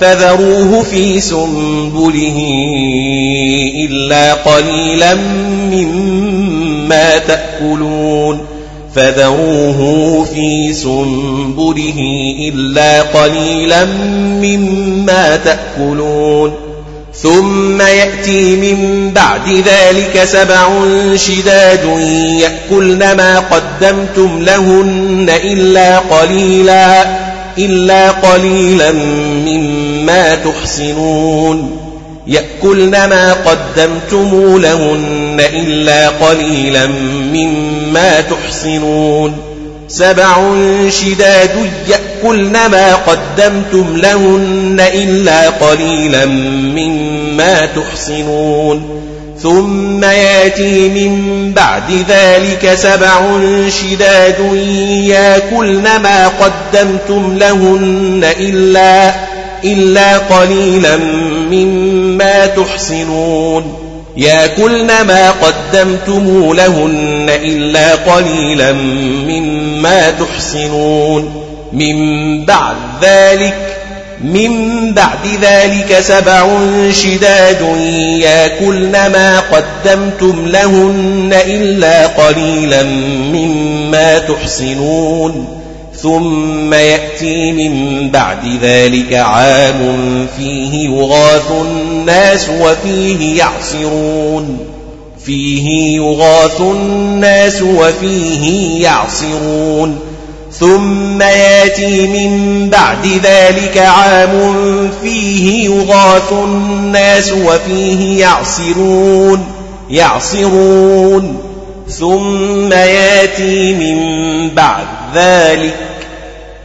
فذروه في سنبله إلا قليلا مما تأكلون فذروه في سنبله إلا قليلا مما تأكلون ثم يأتي من بعد ذلك سبع شداد يأكلن ما قدمتم لهن إلا قليلا إلا قليلا مما تحسنون. يأكلن ما قدمتم لهن إلا قليلا مما تحسنون. سبع شداد يأكلن ما قدمتم لهن إلا قليلا مما تحصنون ثم ياتي من بعد ذلك سبع شداد يأكلن ما قدمتم لهن إلا إلا قليلا مما تحصنون ياكلن ما قدمتم لهن إلا قليلا مما تحصنون من بعد ذلك من بعد ذلك سبع شداد ياكلن ما قدمتم لهن إلا قليلا مما تحصنون ثم يأتي من بعد ذلك عام فيه يغاث الناس وفيه يعصرون. فيه يغاث الناس وفيه يعصرون. ثم ياتي من بعد ذلك عام فيه يغاث الناس وفيه يعصرون يعصرون. ثم ياتي من بعد ذلك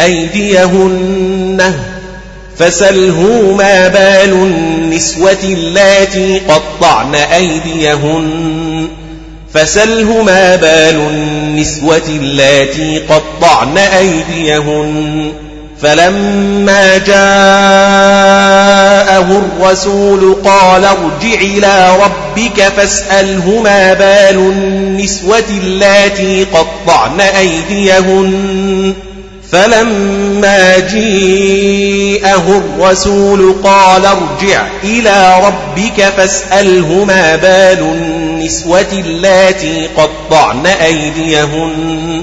أيديهن فسله ما بال النسوة اللاتي قطعن أيديهن فسله ما بال النسوة اللاتي قطعن أيديهن فلما جاءه الرسول قال ارجع إلى ربك فاسأله ما بال النسوة اللاتي قطعن أيديهن فلما جيءه الرسول قال ارجع إلى ربك فاسأله ما بال النسوة اللاتي قطعن أيديهن.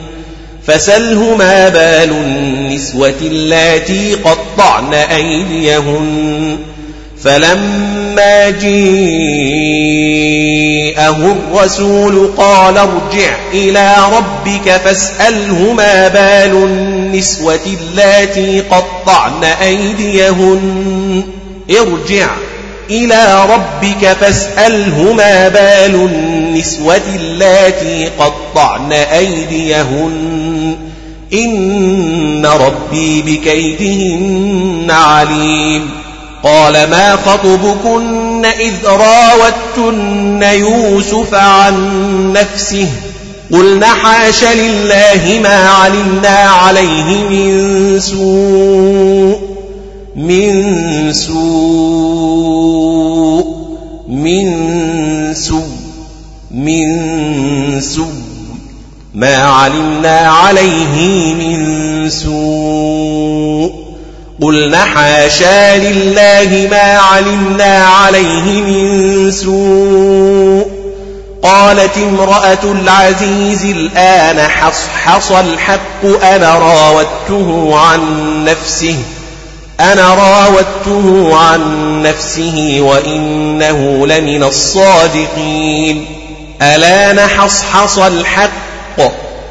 فسله ما بال النسوة اللاتي قطعن أيديهن. فلما جيءه الرسول قال ارجع إلى ربك فاسأله ما بال النسوة اللاتي قطعن أيديهن. ارجع إلى ربك فاسأله ما بال النسوة اللاتي قطعن أيديهن. إن ربي بكيدهن عليم. قال ما خطبكن إذ راوتن يوسف عن نفسه قلنا حاش لله ما علمنا عليه من سوء من سوء من سوء من سوء ما علمنا عليه من سوء قلنا حاشا لله ما علمنا عليه من سوء قالت امرأة العزيز الآن حصحص الحق أنا راودته عن نفسه أنا راودته عن نفسه وإنه لمن الصادقين. ألا نحصحص الحق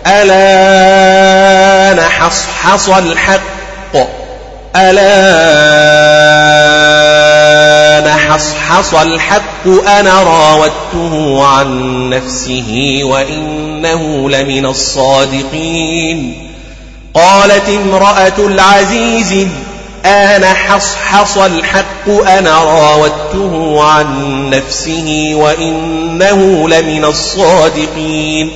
ألا نحصحص الحق ألا نحصحص الحق أنا راودته عن نفسه وإنه لمن الصادقين. قالت امرأة العزيز آن حصحص الحق أنا راودته عن نفسه وإنه لمن الصادقين.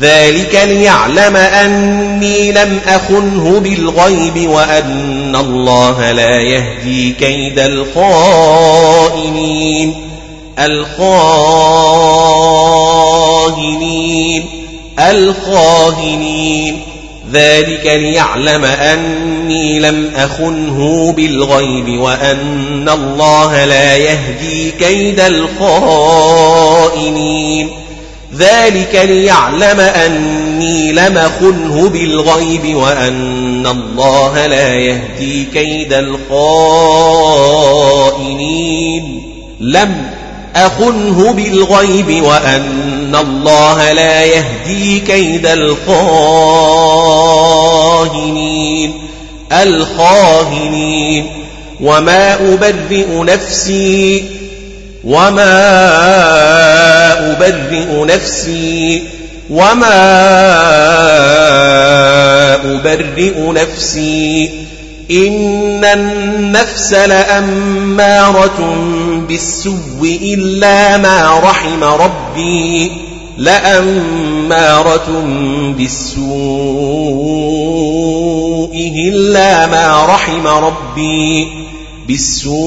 ذلك ليعلم أني لم أخنه بالغيب وأن الله لا يهدي كيد الخائنين. الخائنين. الخائنين. ذلك ليعلم أني لم أخنه بالغيب وأن الله لا يهدي كيد الخائنين. ذلك ليعلم أني لم أخنه بالغيب وأن الله لا يهدي كيد الخائنين. لم أخنه بالغيب وأن الله لا يهدي كيد الخائنين. الخائنين. وما أبرئ نفسي وما أبرئ نفسي وما أبرئ نفسي إن النفس لأمارة بالسوء إلا ما رحم ربي لأمارة بالسوء إلا ما رحم ربي بالسوء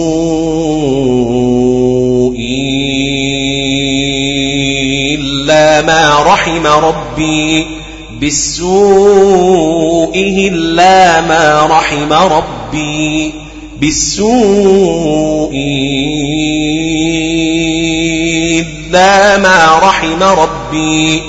إلا ما رحم ربي بالسوء إلا ما رحم ربي بالسوء إلا ما رحم ربي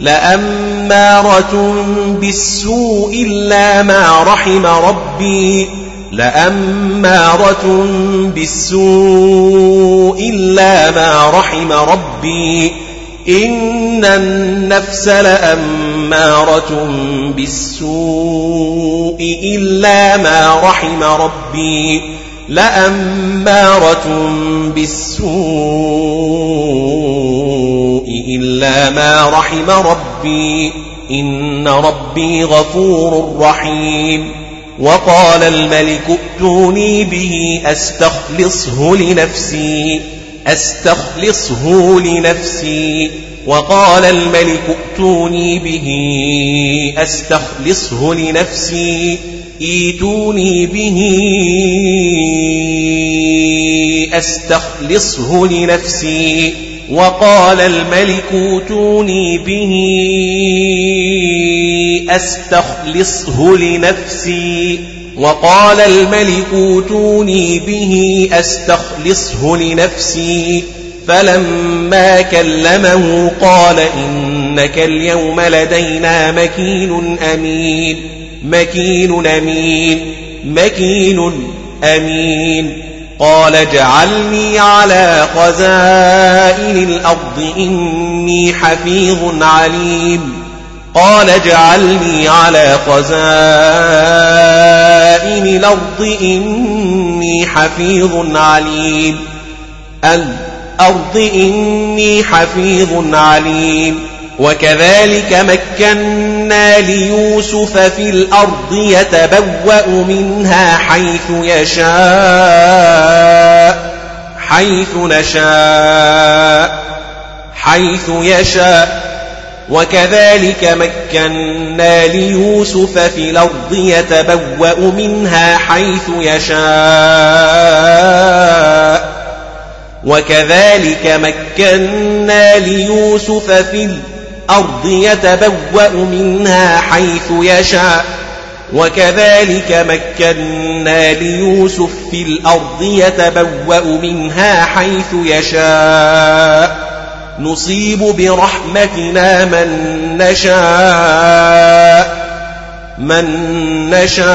لأما لأمارة بالسوء إلا ما رحم ربي لأمارة بالسوء إلا ما رحم ربي. إن النفس لأمارة بالسوء إلا ما رحم ربي. لأمارة بالسوء إلا ما رحم ربي. إن ربي غفور رحيم. وقال الملك ائتوني به أستخلصه لنفسي أستخلصه لنفسي. وقال الملك ائتوني به أستخلصه لنفسي ايتوني به أستخلصه لنفسي. وقال الملك ائتوني به أستخلصه لنفسي. وقال الملك ائتوني به أستخلصه لنفسي. فلما كلمه قال إنك اليوم لدينا مكين أمين. مكين أمين. مكين أمين. قال اجعلني على خزائن الأرض إني حفيظ عليم. قال اجعلني على خزائن الأرض إني حفيظ عليم. الأرض إني حفيظ عليم. وكذلك مكنا ليوسف في الأرض يتبوأ منها حيث يشاء حيث نشاء حيث يشاء. وكذلك مكنا ليوسف في الأرض يتبوأ منها حيث يشاء. وكذلك مكنا ليوسف في الأرض يتبوأ منها حيث يشاء. وكذلك مكنا ليوسف في الأرض يتبوأ منها حيث يشاء. نصيب برحمتنا من نشاء. من نشاء.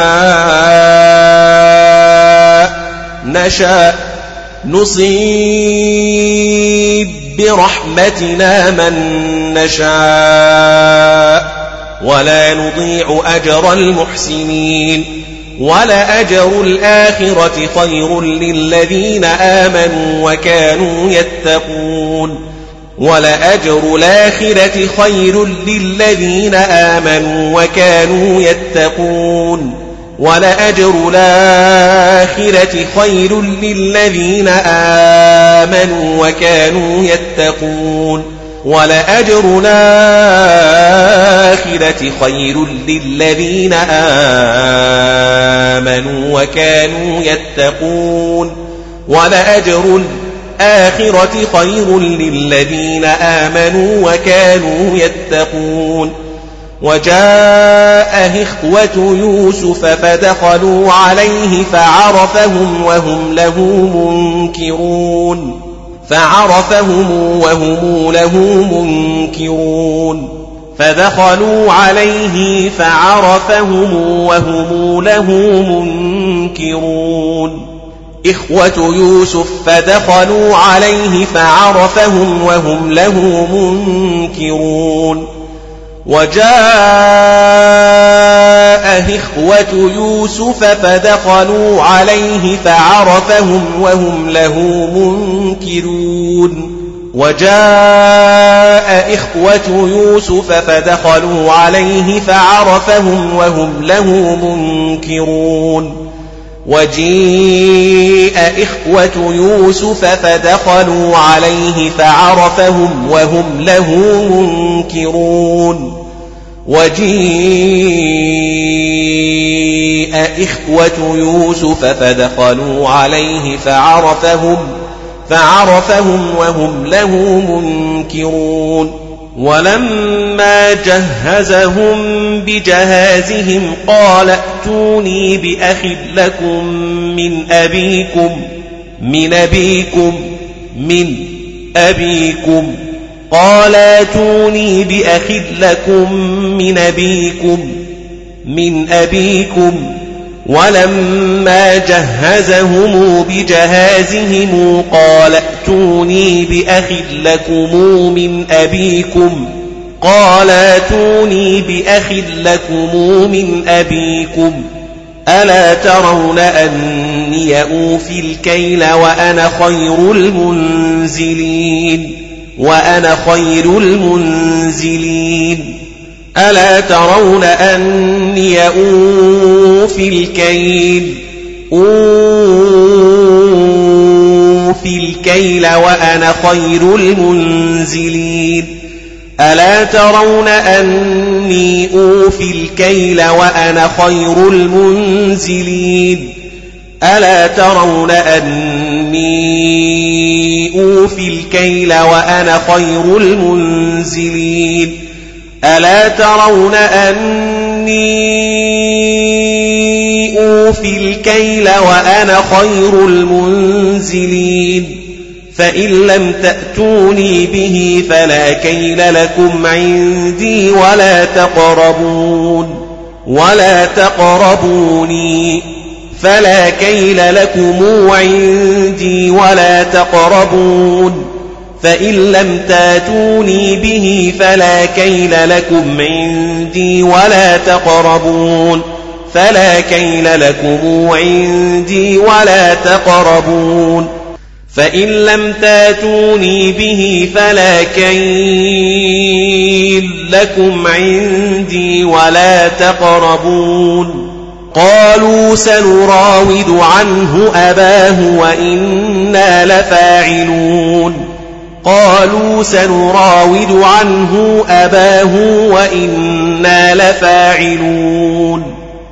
نشاء. نصيب برحمتنا من نشاء ولا نضيع أجر المحسنين ولأجر الآخرة خير للذين آمنوا وكانوا يتقون ولأجر الآخرة خير للذين آمنوا وكانوا يتقون ولأجر الآخرة خير للذين آمنوا وكانوا يتقون ولأجر الآخرة خير للذين آمنوا وكانوا يتقون ولأجر الآخرة خير للذين آمنوا وكانوا يتقون وجاء إخوة يوسف فدخلوا عليه فعرفهم وهم له منكرون. فعرفهم وهم له منكرون. فدخلوا عليه فعرفهم وهم له منكرون. إخوة يوسف فدخلوا عليه فعرفهم وهم له منكرون. وجاء إخوة يوسف فدخلوا عليه فعرفهم وهم له منكرون. وجاء إخوة يوسف فدخلوا عليه فعرفهم وهم له منكرون. وجيء إخوة يوسف فدخلوا عليه فعرفهم وهم له منكرون. وجيء إخوة يوسف فدخلوا عليه فعرفهم فعرفهم وهم له منكرون. ولما جهزهم بجهازهم قال ائتوني بأخ لكم من أبيكم من أبيكم من أبيكم. قال اتوني بأخ لكم من أبيكم من أبيكم. ولما جهزهم بجهازهم قال ائتوني بأخ لكم من أبيكم. قال آتوني بأخ لكم من أبيكم. ألا ترون أني أوفي الكيل وأنا خير المنزلين؟ وأنا خير المنزلين. ألا ترون أني أوفي الكيل؟ أوفي الكيل وأنا خير المنزلين. ألا ترون أني أوفي الكيل وأنا خير المنزلين؟ ألا ترون أني أوفي الكيل وأنا خير المنزلين؟ ألا ترون أني أوفي الكيل وأنا خير المنزلين؟ فإن لم تأتوني به فلا كيل لكم عندي ولا تقربون ولا تقربوني فلا كيل لكم عندي ولا تقربون فإن لم تاتوني به فلا كيل لكم عندي ولا تقربون فلا كيل لكم عندي ولا تقربون. فإن لم تاتوني به فلا كيل لكم عندي ولا تقربون. قالوا سنراود عنه أباه وإنا لفاعلون. قالوا سنراود عنه أباه وإنا لفاعلون.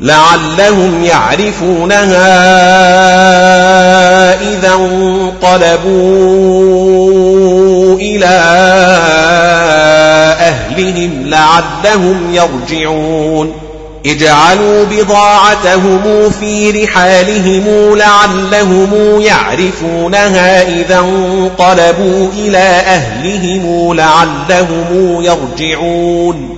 لعلهم يعرفونها إذا انقلبوا إلى أهلهم لعلهم يرجعون. اجعلوا بضاعتهم في رحالهم لعلهم يعرفونها إذا انقلبوا إلى أهلهم لعلهم يرجعون.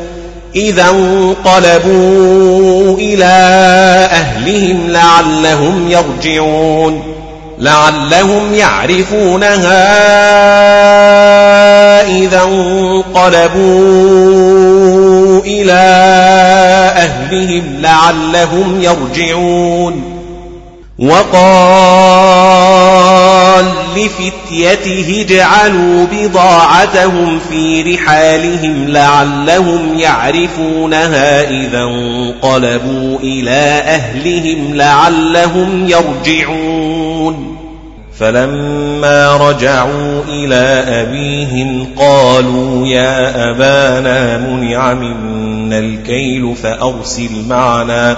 إذا انقلبوا إلى أهلهم لعلهم يرجعون لعلهم يعرفونها إذا انقلبوا إلى أهلهم لعلهم يرجعون. وقال لفتيته اجعلوا بضاعتهم في رحالهم لعلهم يعرفونها إذا انقلبوا إلى أهلهم لعلهم يرجعون. فلما رجعوا إلى أبيهم قالوا يا أبانا منع منا الكيل فأرسل معنا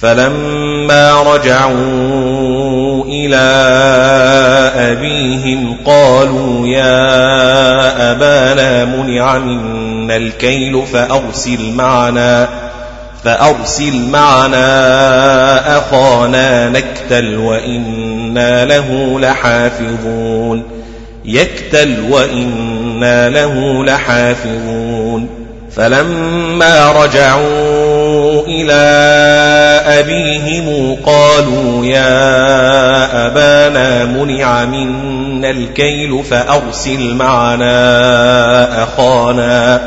فلما رجعوا إلى أبيهم قالوا يا أبانا منع منا الكيل فأرسل معنا فأرسل معنا أخانا نكتل وإنا له لحافظون يكتل وإنا له لحافظون. فلما رجعوا إلى أبيهم قالوا يا أبانا منع منا الكيل فأرسل معنا أخانا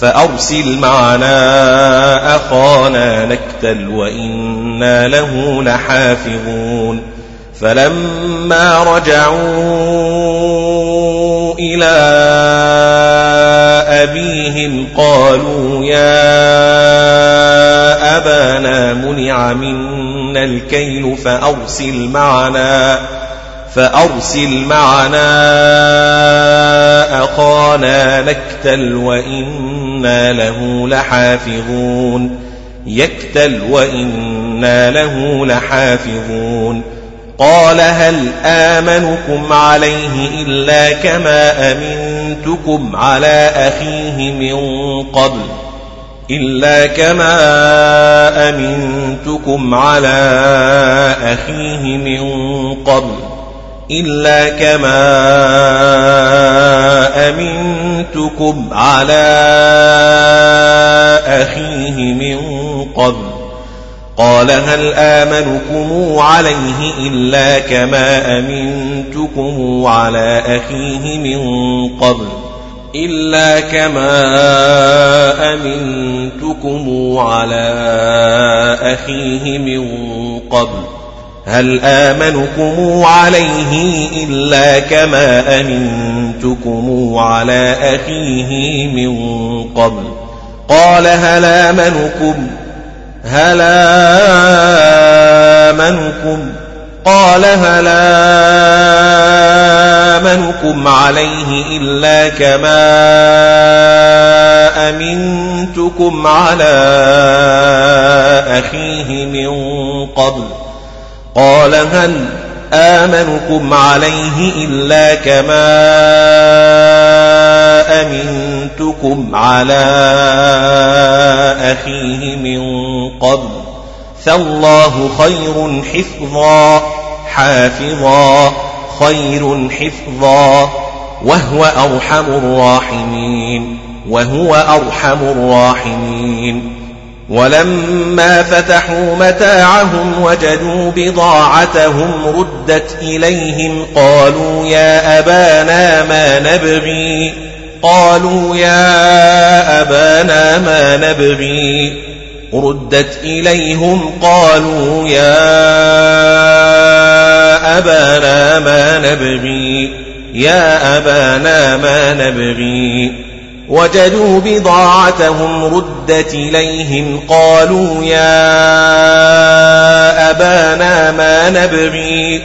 فأرسل معنا أخانا نكتل وإنا له لحافظون فلما رجعوا إلى أبيهم قالوا يا أبانا منع منا الكيل فأرسل معنا فأرسل معنا أخانا نكتل وإنا له لحافظون يكتل وإنا له لحافظون قال هل آمنكم عليه إلا كما أمنتكم على أخيه من قبل إلا كما أمنتكم على أخيه من قبل إلا كما أمنتكم على أخيه من قال هل آمنكم عليه إلا كما أمنتكم على أخيه من قبل إلا كما أمنتكم على أخيه من قبل هل آمنكم عليه إلا كما أمنتكم على أخيه من قبل قال هل آمنكم هل آمنكم؟ قال هل آمنكم عليه إلا كما أمنتكم على أخيه من قبل. قال هل آمنكم عليه إلا كما أمنتكم على أخيه من قبل فالله خير حفظا حافظا خير حفظا وهو أرحم الراحمين وهو أرحم الراحمين ولما فتحوا متاعهم وجدوا بضاعتهم ردت إليهم قالوا يا أبانا ما نبغي قالوا يا أبانا ما نبغي ردت إليهم قالوا يا أبانا ما نبغي يا أبانا ما نبغي وجدوا بضاعتهم ردت إليهم قالوا يا أبانا ما نبغي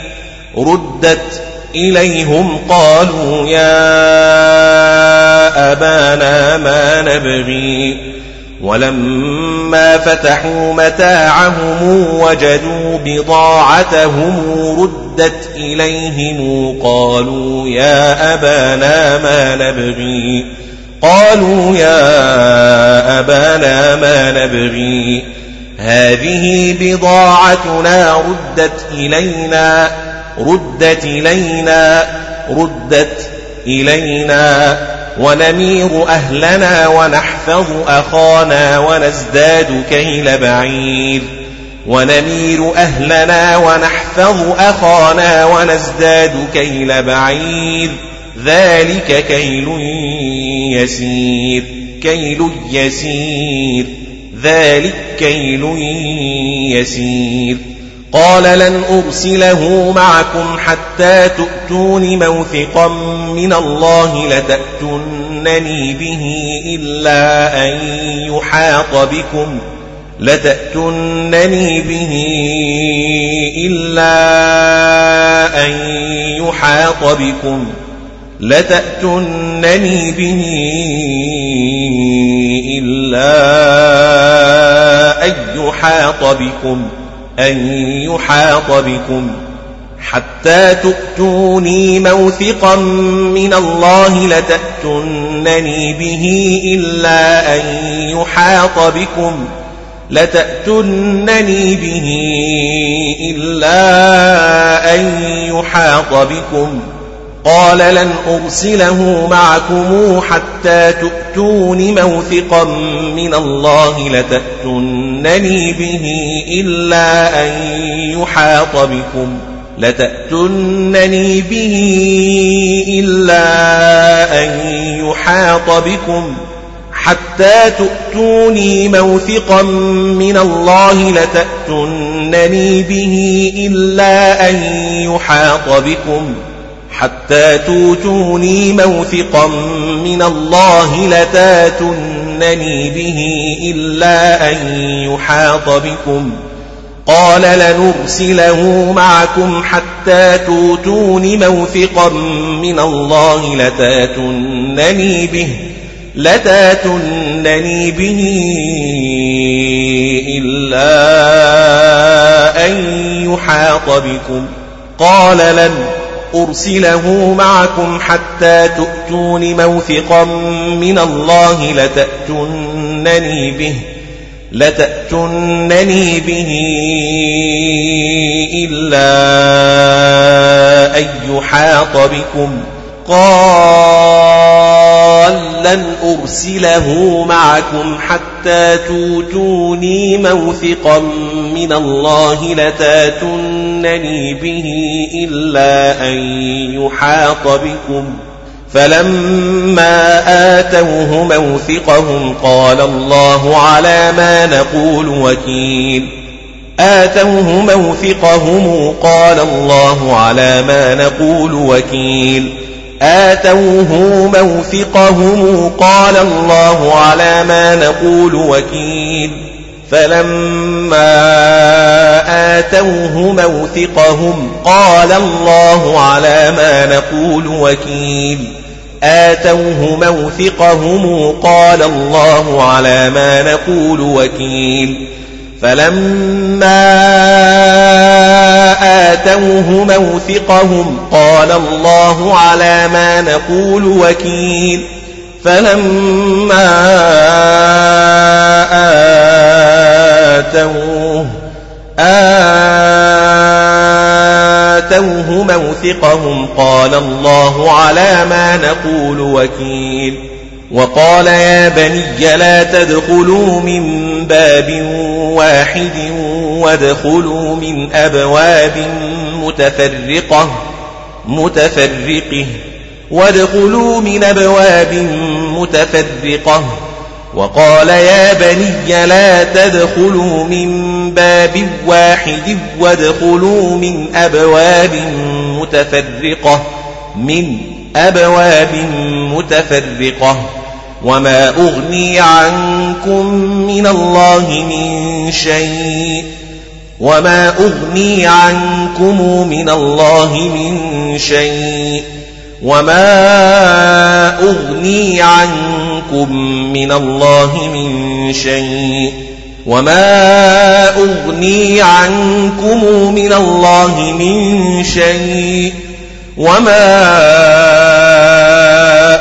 ردت إليهم قالوا يا أبانا ما نبغي. ولما فتحوا متاعهم وجدوا بضاعتهم ردت إليهم قالوا يا أبانا ما نبغي. قالوا يا أبانا ما نبغي. هذه بضاعتنا ردت إلينا. ردت إلينا ردت إلينا ونمير أهلنا ونحفظ أخانا ونزداد كيل بعير. ونمير أهلنا ونحفظ أخانا ونزداد كيل بعير. ذلك كيل يسير كيل يسير. ذلك كيل يسير. قال لن أرسله معكم حتى تؤتون موثقا من الله لتأتونني به إلا أن يحاط بكم لتأتونني به إلا أن يحاط بكم لتأتونني به إلا أن يحاط بكم أن يحاط بكم حتى تؤتوني موثقا من الله لتأتونني به إلا أن يحاط بكم لتأتونني به إلا أن يحاط بكم قال لن أرسله معكم حتى تؤتون موثقا من الله لتأتنني به إلا أن يحاط بكم. لتأتنني به إلا أن يحاط بكم. حتى تؤتوني موثقا من الله لتأتنني به إلا أن يحاط بكم. حتى توتوني موثقا من الله لتاتنني به إلا أن يحاط بكم. قال لنرسله معكم حتى توتون موثقا من الله لتاتنني به لتاتنني به إلا أن يحاط بكم. قال لن أرسله معكم حتى تؤتون موثقا من الله لتأتنني به لتأتنني به إلا أن يحاط بكم. قال لن أرسله معكم حتى توتوني موثقا من الله لتاتنني به إلا أن يحاط بكم. فلما آتوه موثقهم قال الله على ما نقول وكيل. آتوه موثقهم قال الله على ما نقول وكيل. آتوه موثقهم قال الله على ما نقول وكيل. فلما آتوه موثقهم قال الله على ما نقول وكيل. آتوه موثقهم قال الله على ما نقول وكيل. فلما آتوه موثقهم قال الله على ما نقول وكيل. فلما آتوه آتوه موثقهم قال الله على ما نقول وكيل. وقال يا بني لا تدخلوا من باب واحد وادخلوا من أبواب متفرقة متفرقة. وادخلوا من أبواب متفرقة. وقال يا بني لا تدخلوا من باب واحد وادخلوا من أبواب متفرقة من أبواب متفرقة وما أغني عنكم من الله من شيء وما أغني عنكم من الله من شيء وما أغني عنكم من الله من شيء وما أغني عنكم من الله من شيء وما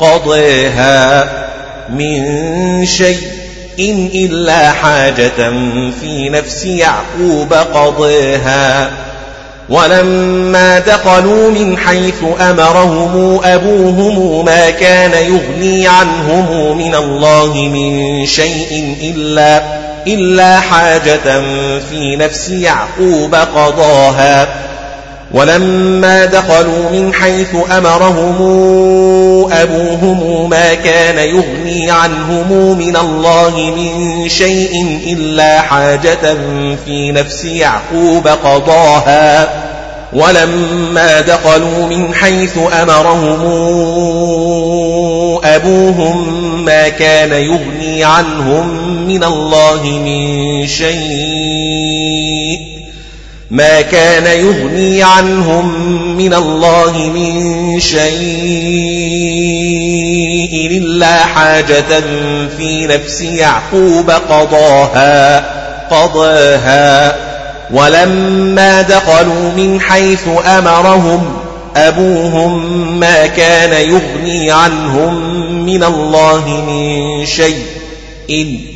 قضيها من شيء إن إلا حاجة في نفس يعقوب قضيها. ولما دخلوا من حيث أمرهم أبوهم ما كان يغني عنهم من الله من شيء إلا إلا حاجة في نفس يعقوب قضاها. ولما دخلوا من حيث أمرهم أبوهم ما كان يغني عنهم من الله من شيء إلا حاجة في نفس يعقوب قضاها. ولما دخلوا من حيث أمرهم أبوهم ما كان يغني عنهم من الله من شيء ما كان يغني عنهم من الله من شيء إلا حاجة في نفس يعقوب قضاها قضاها. ولما دخلوا من حيث أمرهم أبوهم ما كان يغني عنهم من الله من شيء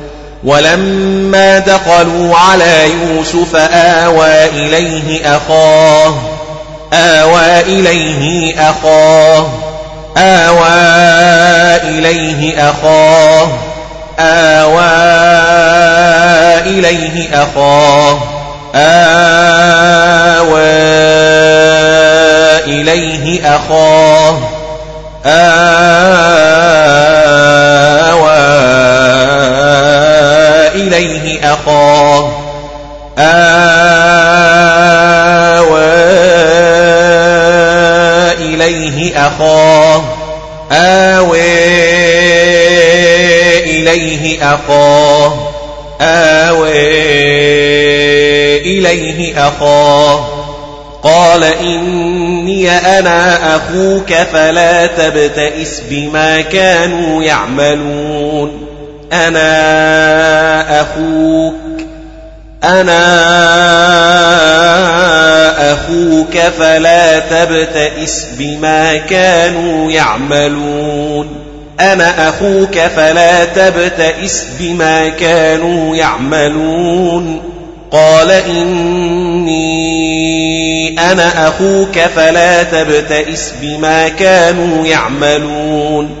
ولما دخلوا على يوسف آوى إليه أخاه آوى إليه أخاه آوى إليه أخاه آوى إليه أخاه آوى إليه أخاه آوى إليه أخاه. آوى إليه أخاه. آوى إليه أخاه. آوى إليه أخاه. قال إني أنا أخوك فلا تبتئس بما كانوا يعملون. أنا أخوك أنا أخوك فلا تبتئس بما كانوا يعملون. أنا أخوك فلا تبتئس بما كانوا يعملون. قال إني أنا أخوك فلا تبتئس بما كانوا يعملون.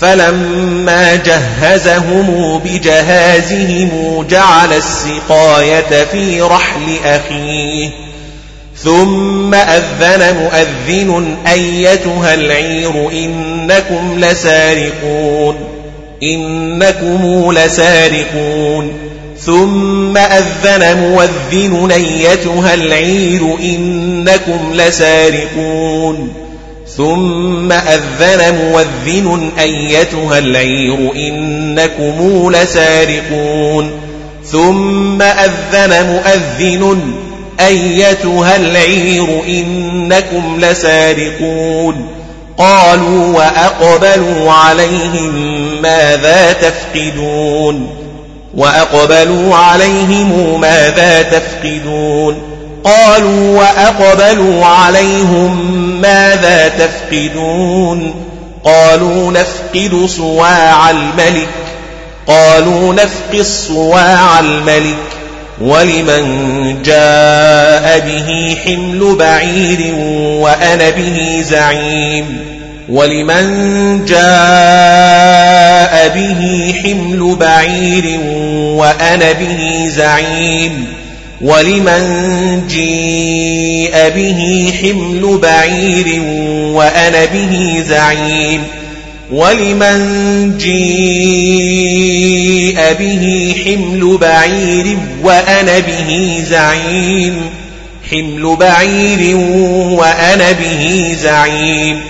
فلما جهزهم بجهازهم جعل السقاية في رحل أخيه. ثم أذن مؤذن أيتها العير إنكم لسارقون إنكم لسارقون. ثم أذن مؤذن أيتها العير إنكم لسارقون. ثم أذن مؤذن أيتها العير إنكم لسارقون. ثم أذن مؤذن أيتها العير إنكم لسارقون. قالوا وأقبلوا عليهم ماذا تفقدون؟ وأقبلوا عليهم ماذا تفقدون؟ قالوا وأقبلوا عليهم ماذا تفقدون قالوا نفقد صواع الملك قالوا نفقد صواع الملك ولمن جاء به حمل بعير وأنا به زعيم ولمن جاء به حمل بعير وأنا به زعيم ولمن جيء به حمل بعير وأنا به زعيم ولمن جيء به حمل بعير وأنا به زعيم حمل بعير وأنا به زعيم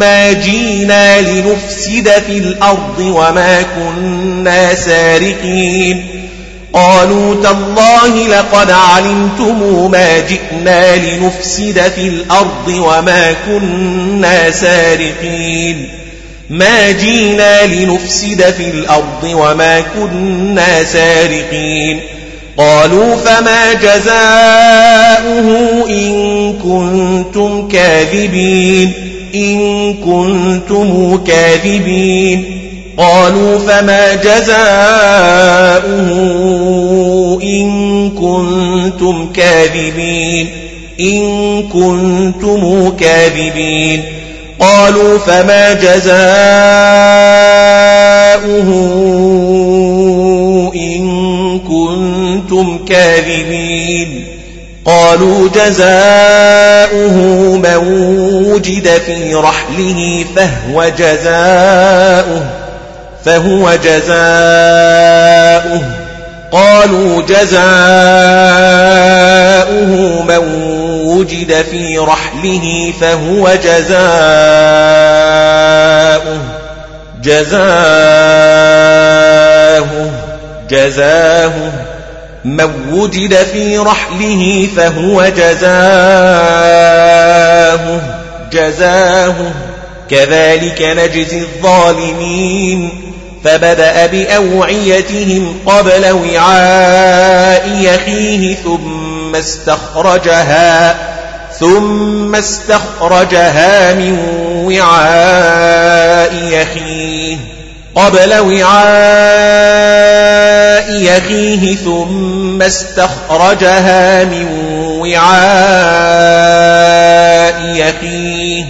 ما جينا لنفسد في الأرض وما كنا سارقين قالوا تالله لقد علمتم ما جئنا لنفسد في الأرض وما كنا سارقين ما جينا لنفسد في الأرض وما كنا سارقين قالوا فما جزاؤه إن كنتم كاذبين إن كنتم كاذبين قالوا فما جزاؤه إن كنتم كاذبين إن كنتم كاذبين قالوا فما جزاؤه إن كنتم كاذبين قالوا جزاؤه من وجد في رحله فهو جزاؤه فهو جزاؤه. قالوا جزاؤه من وجد في رحله فهو جزاؤه. جزاؤه جزاؤه. من وجد في رحله فهو جزاه جزاه كذلك نجزي الظالمين. فبدأ بأوعيتهم قبل وعاء يخيه ثم استخرجها ثم استخرجها من وعاء يخيه. قبل وعاء يخيه ثم استخرجها من وعاء يخيه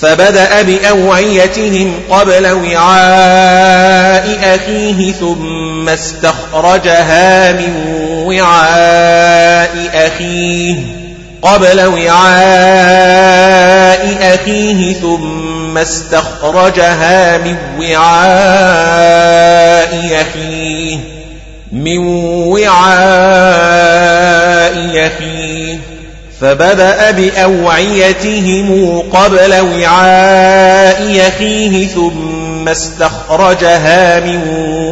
فبدأ بأوعيتهم قبل وعاء أخيه ثم استخرجها من وعاء أخيه قبل وعاء أخيه ثم استخرجها من وعاء أخيه من وعاء أخيه فبدأ بأوعيتهم قبل وعاء أخيه ثم استخرجها من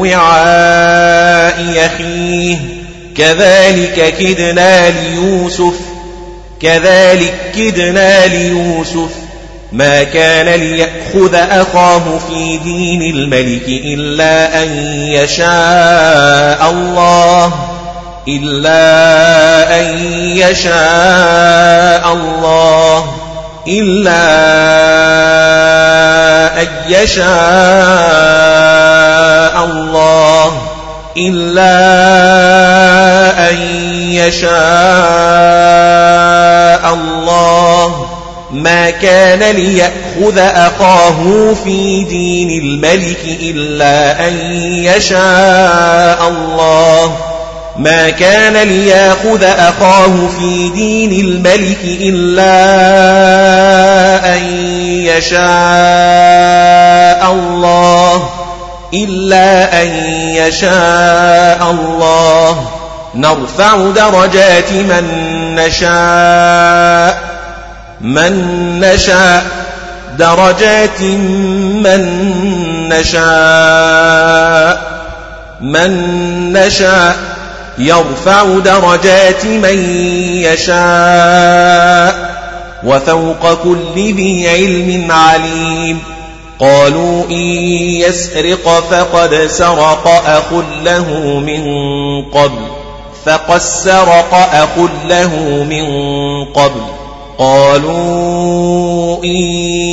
وعاء أخيه كذلك كدنا ليوسف كذلك كدنا ليوسف. ما كان ليأخذ أخاه في دين الملك إلا أن يشاء الله إلا أن يشاء الله إلا أن يشاء الله إلا أن يشاء الله. ما كان ليأخذ أخاه في دين الملك إلا أن يشاء الله. ما كان ليأخذ أخاه في دين الملك إلا أن يشاء الله. إلا أن يشاء الله. نرفع درجات من نشاء. من نشاء درجات من نشاء من نشاء يرفع درجات من يشاء وفوق كل ذي علم عليم. قالوا إن يسرق فقد سرق أخ له من قبل فقد سرق أخ له من قبل. قالوا إن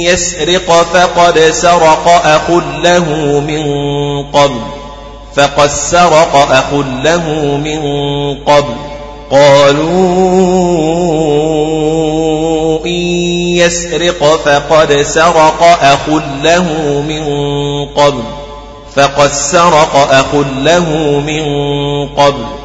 يسرق فقد سرق أخ له من قبل. فقد سرق أخ له من قبل. قالوا إن يسرق فقد سرق أخ له من قبل. فقد سرق أخ له من قبل.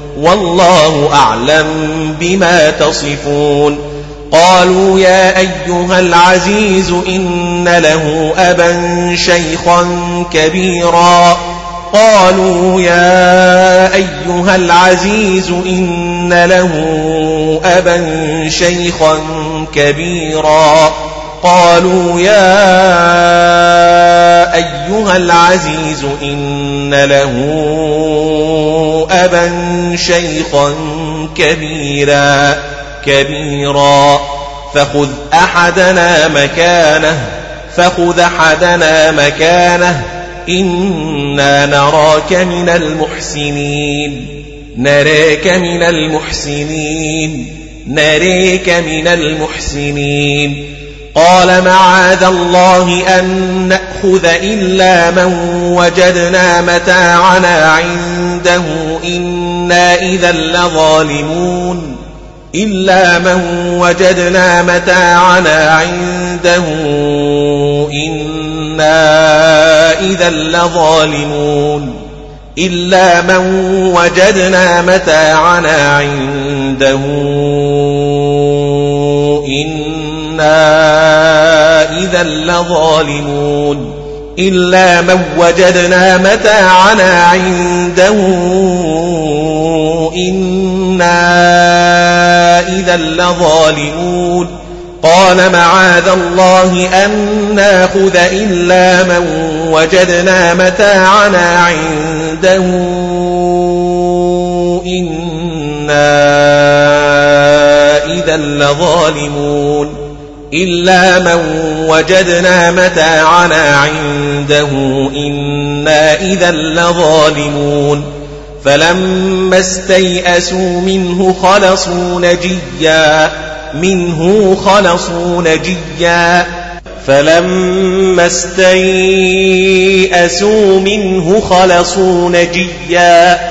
والله أعلم بما تصفون. قالوا يا أيها العزيز إن له أبا شيخا كبيرا. قالوا يا أيها العزيز إن له أبا شيخا كبيرا. قالوا يا أيها العزيز إن له أبا شيخا كبيرا كبيرا. فخذ أحدنا مكانه فخذ أحدنا مكانه. إنا نراك من المحسنين نريك من المحسنين نريك من المحسنين. قال معاذ الله أن نأخذ إلا من وجدنا متاعنا عنده إنا إذا لظالمون. إلا من وجدنا متاعنا عنده إنا إذا لظالمون. إلا من وجدنا متاعنا عنده إنا إذا لظالمون إلا من وجدنا متاعنا عنده إنا إذا لظالمون قال معاذ الله أن نأخذ إلا من وجدنا متاعنا عنده إنا إذا لظالمون إلا من وجدنا متاعنا عنده إنا إذا لظالمون فلما استيئسوا منه خلصوا نجيا منه خلصوا نجيا فلما استيئسوا منه خلصوا نجيا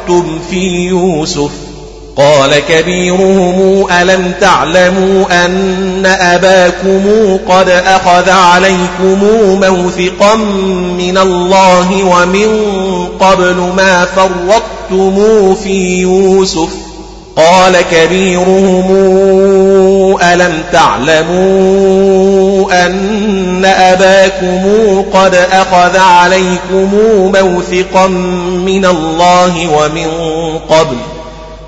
في يوسف قال كبيرهم ألم تعلموا أن أباكم قد أخذ عليكم موثقا من الله ومن قبل ما فرطتم في يوسف قال كبيرهم ألم تعلموا أن أباكم قد أخذ عليكم موثقا من الله ومن قبل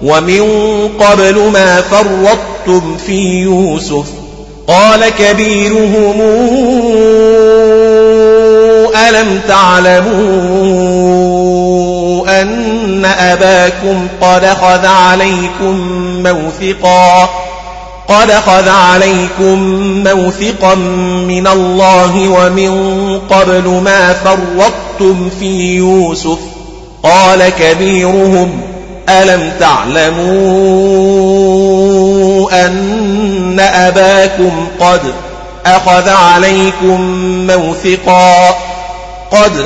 ومن قبل ما فرطتم في يوسف قال كبيرهم ألم تعلموا أن أباكم قد خذ عليكم موثقا قد خذ عليكم موثقا من الله ومن قبل ما فرطتم في يوسف قال كبيرهم ألم تعلموا أن أباكم قد أخذ عليكم موثقا قد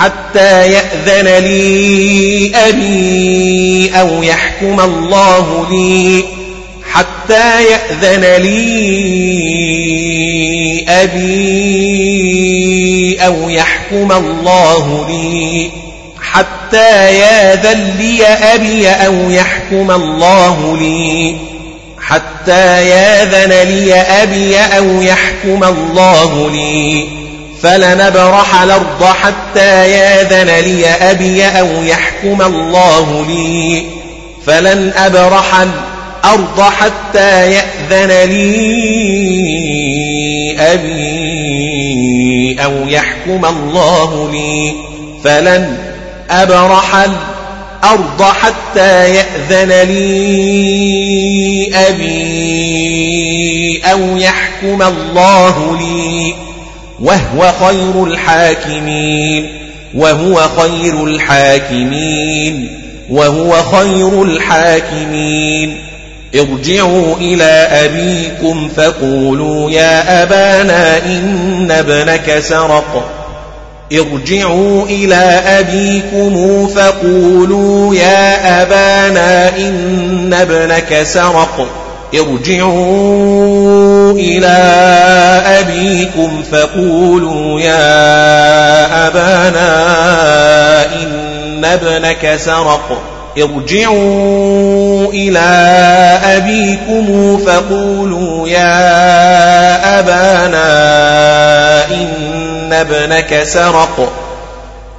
حتى يأذن لي أبي أو يحكم الله لي. حتى يأذن لي أبي أو يحكم الله لي. حتى ياذن لي أبي أو يحكم الله لي. حتى ياذن لي أبي أو يحكم الله لي. فلنبرح الأرض حتى ياذن لي أبي أو يحكم الله لي. فلن أبرح الأرض حتى يأذن لي أبي أو يحكم الله لي. فلن أبرح الأرض حتى يأذن لي أبي أو يحكم الله لي. وهو خير الحاكمين وهو خير الحاكمين وهو خير الحاكمين. ارجعوا إلى أبيكم فقولوا يا أبانا إن ابنك سرق. ارجعوا إلى أبيكم فقولوا يا أبانا إن ابنك سرق. ارجعوا إلى أبيكم فقولوا يا أبانا إن ابنك سرق. ارجعوا إلى أبيكم فقولوا يا أبانا إن ابنك سرق.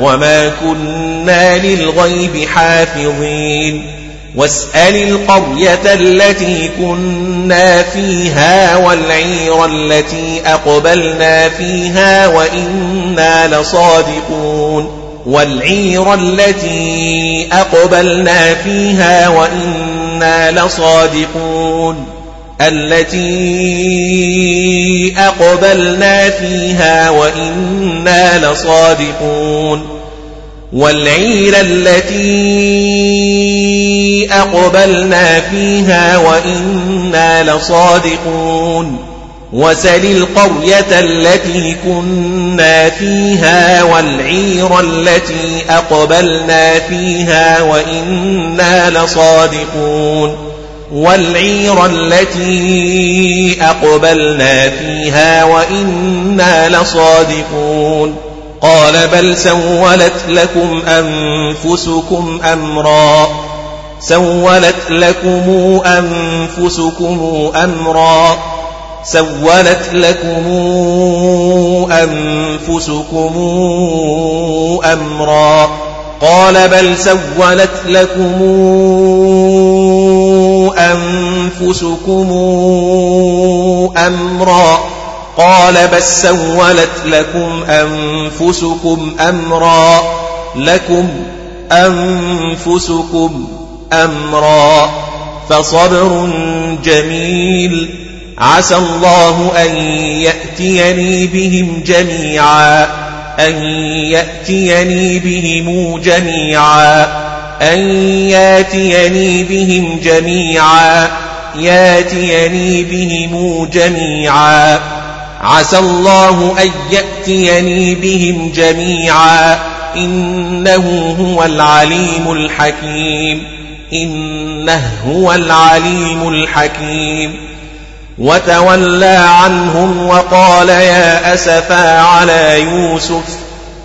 وما كنا للغيب حافظين واسأل القرية التي كنا فيها والعير التي أقبلنا فيها وإنا لصادقون والعير التي أقبلنا فيها وإنا لصادقون التي أقبلنا فيها وإنا لصادقون. والعير التي أقبلنا فيها وإنا لصادقون. وسل القرية التي كنا فيها والعير التي أقبلنا فيها وإنا لصادقون. والعير التي أقبلنا فيها وإنا لصادقون. قال بل سولت لكم أنفسكم أمرا. سولت لكم أنفسكم أمرا. سولت لكم أنفسكم أمرا. قال بل سولت لكم أنفسكم أمرا قال بل سولت لكم أنفسكم أمرا لكم أنفسكم أمرا فصبر جميل عسى الله أن يأتيني بهم جميعا أن يأتيني بهم جميعا أن ياتيني بهم جميعا ياتيني بهم جميعا. عسى الله أن يأتيني بهم جميعا. إنه هو العليم الحكيم. إنه هو العليم الحكيم. وتولى عنهم وقال يا أسفا على يوسف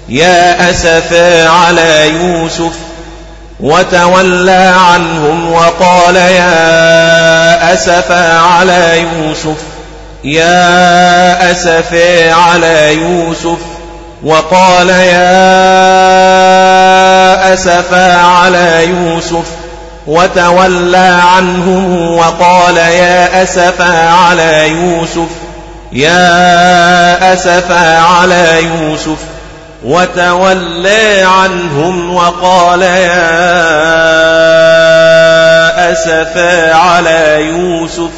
يا أسفا على يوسف وتولى عنهم وقال يا أسفا على يوسف يا أسفا على يوسف وقال يا أسفا على يوسف وتولى عنهم وقال يا أسفا على يوسف يا أسفا على يوسف. وتولى عنهم وقال يا أسفا على يوسف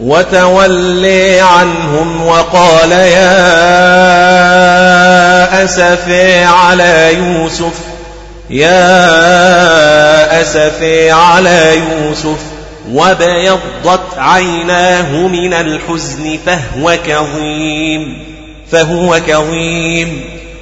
وتولي عنهم وقال يا أسفا على يوسف يا أسفا على يوسف وبيضت عيناه من الحزن فهو كظيم فهو كظيم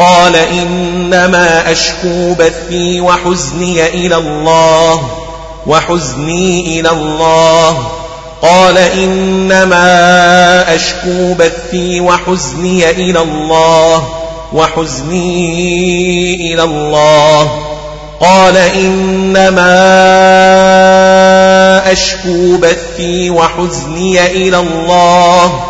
قال إنما أشكو بثي وحزني إلى الله وحزني إلى الله. قال إنما أشكو بثي وحزني إلى الله وحزني إلى الله. قال إنما أشكو بثي وحزني إلى الله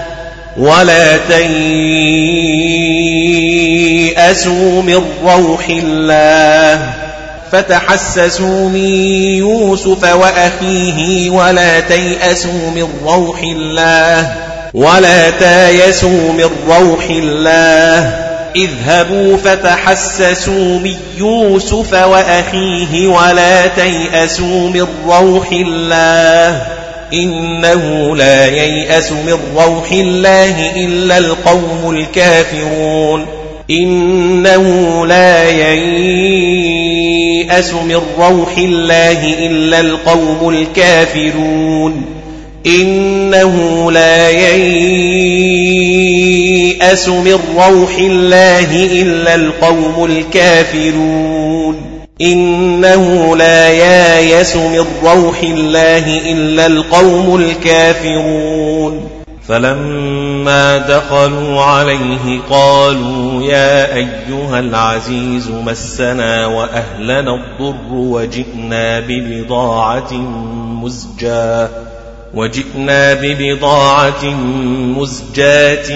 ولا تيأسوا من روح الله فتحسسوا من يوسف وأخيه ولا تيأسوا من روح الله ولا تايسوا من روح الله اذهبوا فتحسسوا من يوسف وأخيه ولا تيأسوا من روح الله إنه لا ييأس من روح الله إلا القوم الكافرون. إنه لا ييأس من روح الله إلا القوم الكافرون. إنه لا ييأس من روح الله إلا القوم الكافرون. إنه لا يايس من روح الله إلا القوم الكافرون. فلما دخلوا عليه قالوا يا أيها العزيز مسنا وأهلنا الضر وجئنا ببضاعة مزجاة وجئنا ببضاعة مزجاة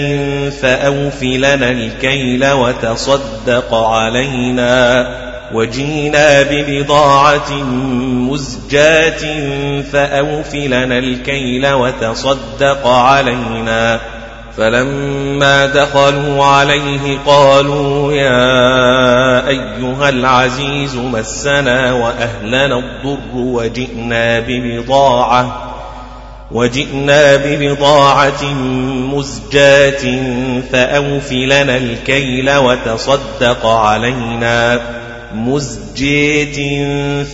فأوف لنا الكيل وتصدق علينا. وجينا ببضاعة مزجاة فأوف لنا الكيل وتصدق علينا. فلما دخلوا عليه قالوا يا أيها العزيز مسنا وأهلنا الضر وجئنا ببضاعة وجئنا ببضاعة مزجاة فأوف لنا الكيل وتصدق علينا. مزجيت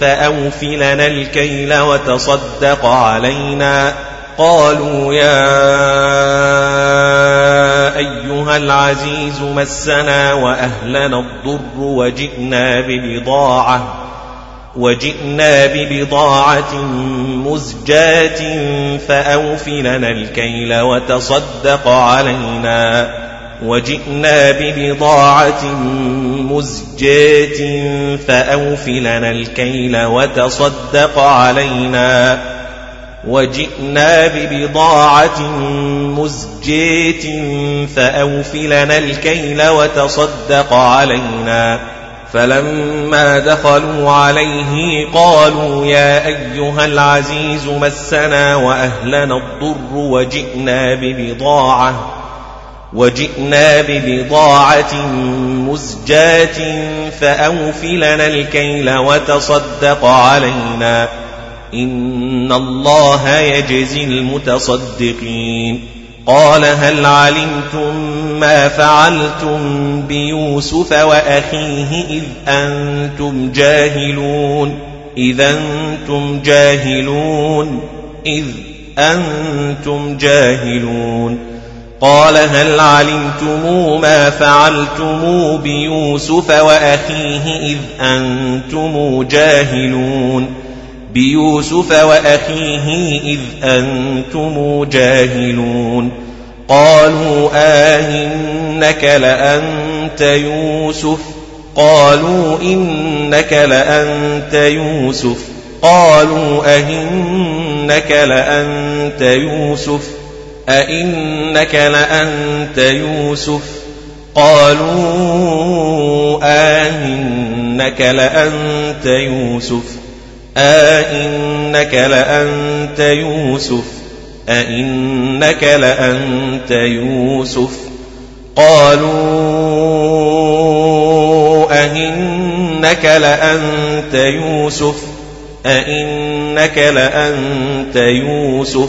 فأوف لنا الكيل وتصدق علينا. قالوا يا أيها العزيز مسنا وأهلنا الضر وجئنا ببضاعة وجئنا ببضاعة مزجاة فأوف لنا الكيل وتصدق علينا. وجئنا ببضاعة مزجاة فأوف لنا الكيل وتصدق علينا. وجئنا ببضاعة مزجاة فأوف لنا الكيل وتصدق علينا. فلما دخلوا عليه قالوا يا أيها العزيز مسنا وأهلنا الضر وجئنا ببضاعة وجئنا ببضاعة مزجاة فأوفلنا الكيل وتصدق علينا. إن الله يجزي المتصدقين. قال هل علمتم ما فعلتم بيوسف وأخيه إذ أنتم جاهلون؟ إذ أنتم جاهلون إذ أنتم جاهلون. قال هل علمتم ما فعلتم بيوسف وأخيه إذ أنتم جاهلون؟ بيوسف وأخيه إذ أنتم جاهلون. قالوا آهنك لأنت يوسف؟ قالوا إنك لأنت يوسف. قالوا أهنك لأنت يوسف؟ أئنك لأنت يوسف؟ قالوا آهنك لأنت يوسف. أئنك لأنت يوسف. أئنك لأنت يوسف. قالوا أئنك لأنت يوسف. أئنك لأنت يوسف.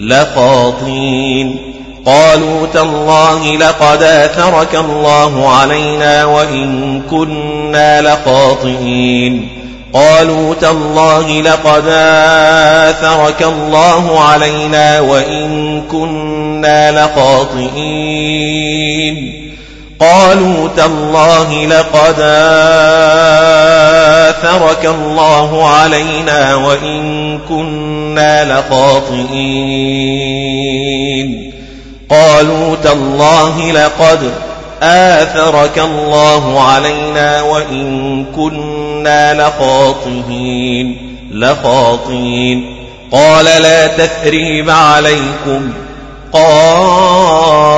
لخاطئين قالوا تالله لقد آثرك الله علينا وإن كنا لخاطئين قالوا تالله لقد آثرك الله علينا وإن كنا لخاطئين قالوا تالله لقد آثرك الله علينا وإن كنا لخاطئين. قالوا تالله لقد آثرك الله علينا وإن كنا لخاطئين. لخاطئين. قال لا تثريب عليكم. قال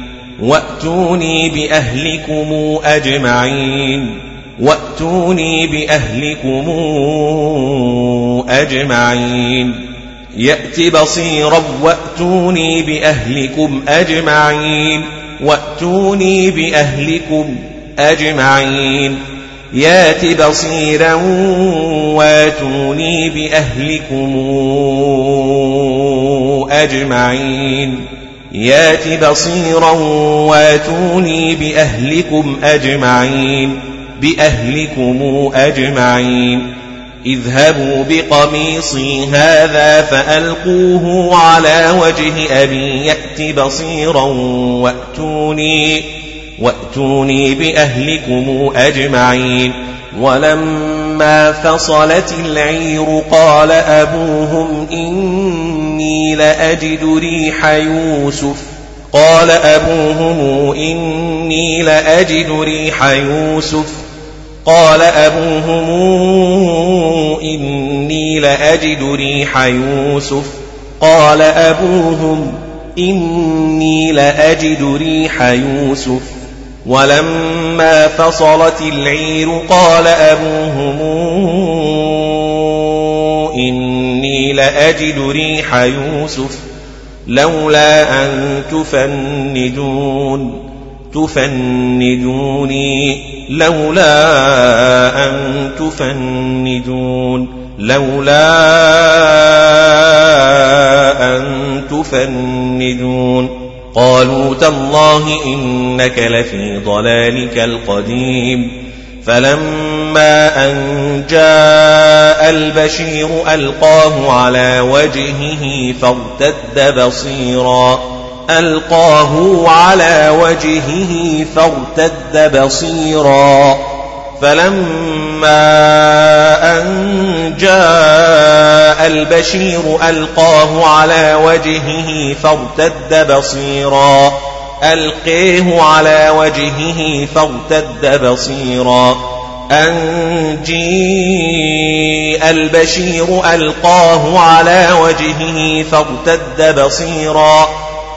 وأتوني بأهلكم أجمعين وأتوني بأهلكم أجمعين يأت بصيرا وأتوني بأهلكم أجمعين وأتوني بأهلكم أجمعين يات بصيرا واتوني بأهلكم أجمعين يات بصيرا واتوني بأهلكم أجمعين بأهلكم أجمعين اذهبوا بقميصي هذا فألقوه على وجه أبي يأت بصيرا وأتوني وأتوني بأهلكم أجمعين ولما فصلت العير قال أبوهم إني لأجد ريح يوسف. قال أبوهم إني لأجد ريح يوسف. قال أبوهم إني لأجد ريح يوسف. قال أبوهم إني لأجد ريح يوسف. ولما فصلت العير قال أبوهم لأجد ريح يوسف لولا أن تفندون تفندوني لولا أن تفندون لولا أن تفندون. قالوا تالله إنك لفي ضلالك القديم فلما أن جاء البشير ألقاه على وجهه فارتد بصيرا. ألقاه على وجهه فارتد بصيرا. فلما أن جاء البشير ألقاه على وجهه فارتد بصيرا. ألقيه على وجهه فارتد بصيرا. أن جيء البشير ألقاه على وجهه فارتد بصيرا.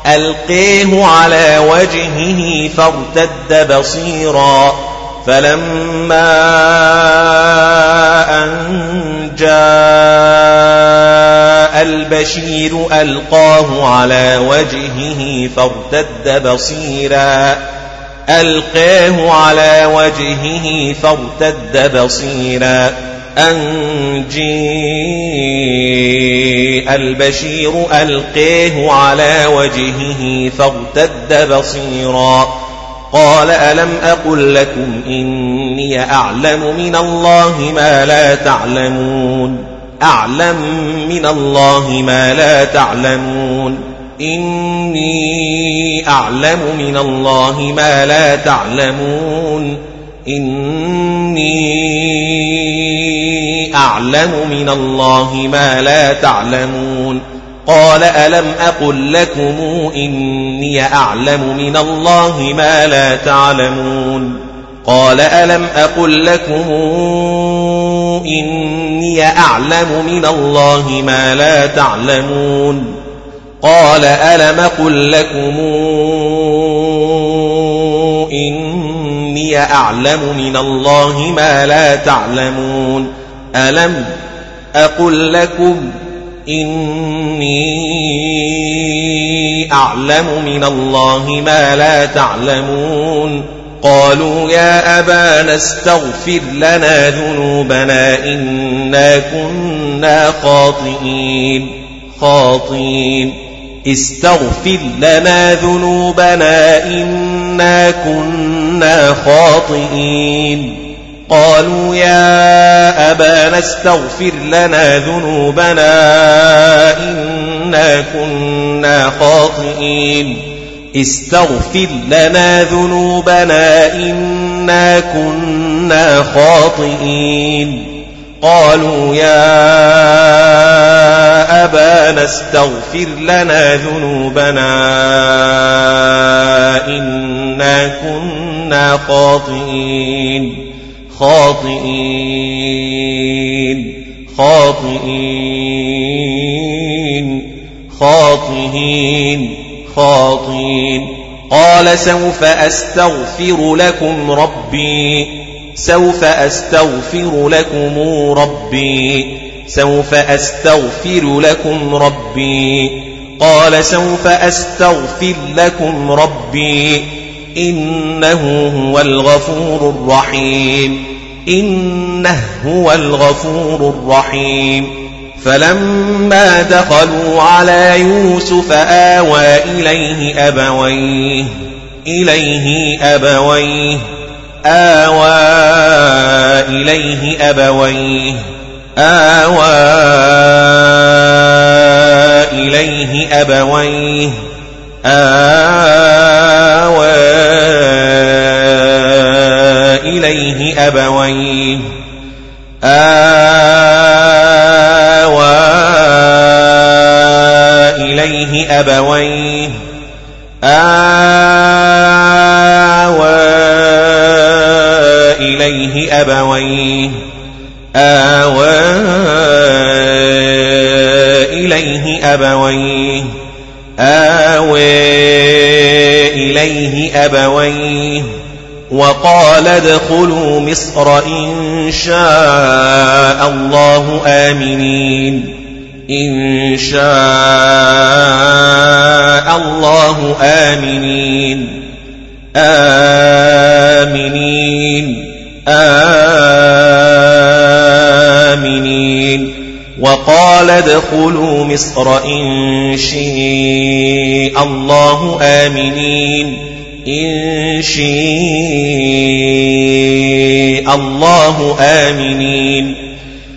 ألقيه على وجهه فارتد بصيرا. فلما أن جاء البشير ألقاه على وجهه فارتد بصيرا. ألقاه على وجهه فارتد بصيرا. أن جيء البشير ألقيه على وجهه فارتد بصيرا. قال ألم أقل لكم إني أعلم من الله ما لا تعلمون. أعلم من الله ما لا تعلمون. إني أعلم من الله ما لا تعلمون. إني أعلم من الله ما لا تعلمون. قال ألم أقل لكم إني أعلم من الله ما لا تعلمون. قال ألم أقل لكم إني أعلم من الله ما لا تعلمون. قال ألم أقل لكم إني أعلم من الله ما لا تعلمون ألم أقل لكم إني أعلم من الله ما لا تعلمون قالوا يا أبانا استغفر لنا ذنوبنا إنا كنا خاطئين خاطئين استغفر لنا ذنوبنا إنا كنا خاطئين. قالوا يا أبانا استغفر لنا ذنوبنا إنا كنا خاطئين. استغفر لنا ذنوبنا إنا كنا خاطئين. قالوا يا أبانا استغفر لنا ذنوبنا إنا كنا خاطئين. خاطئين. خاطئين. خاطئين. خاطئين. قال سوف أستغفر لكم ربي. سوف أستغفر لكم ربي. سوف أستغفر لكم ربي. قال سوف أستغفر لكم ربي. إنه هو الغفور الرحيم. إنه هو الغفور الرحيم. فلما دخلوا على يوسف آوى إليه أبويه. إليه أبويه. آوى إليه أبويه. آوى إليه أبويه. آوى إليه أبويه. آوى إليه أبويه. آوى إليه أبويه. آوى إليه أبويه. آوى أبويه. وقال ادخلوا مصر إن شاء الله آمنين. إن شاء الله آمنين. آمنين. آمنين. وقال ادخلوا مصر إن شاء الله آمنين. إن شاء الله آمنين.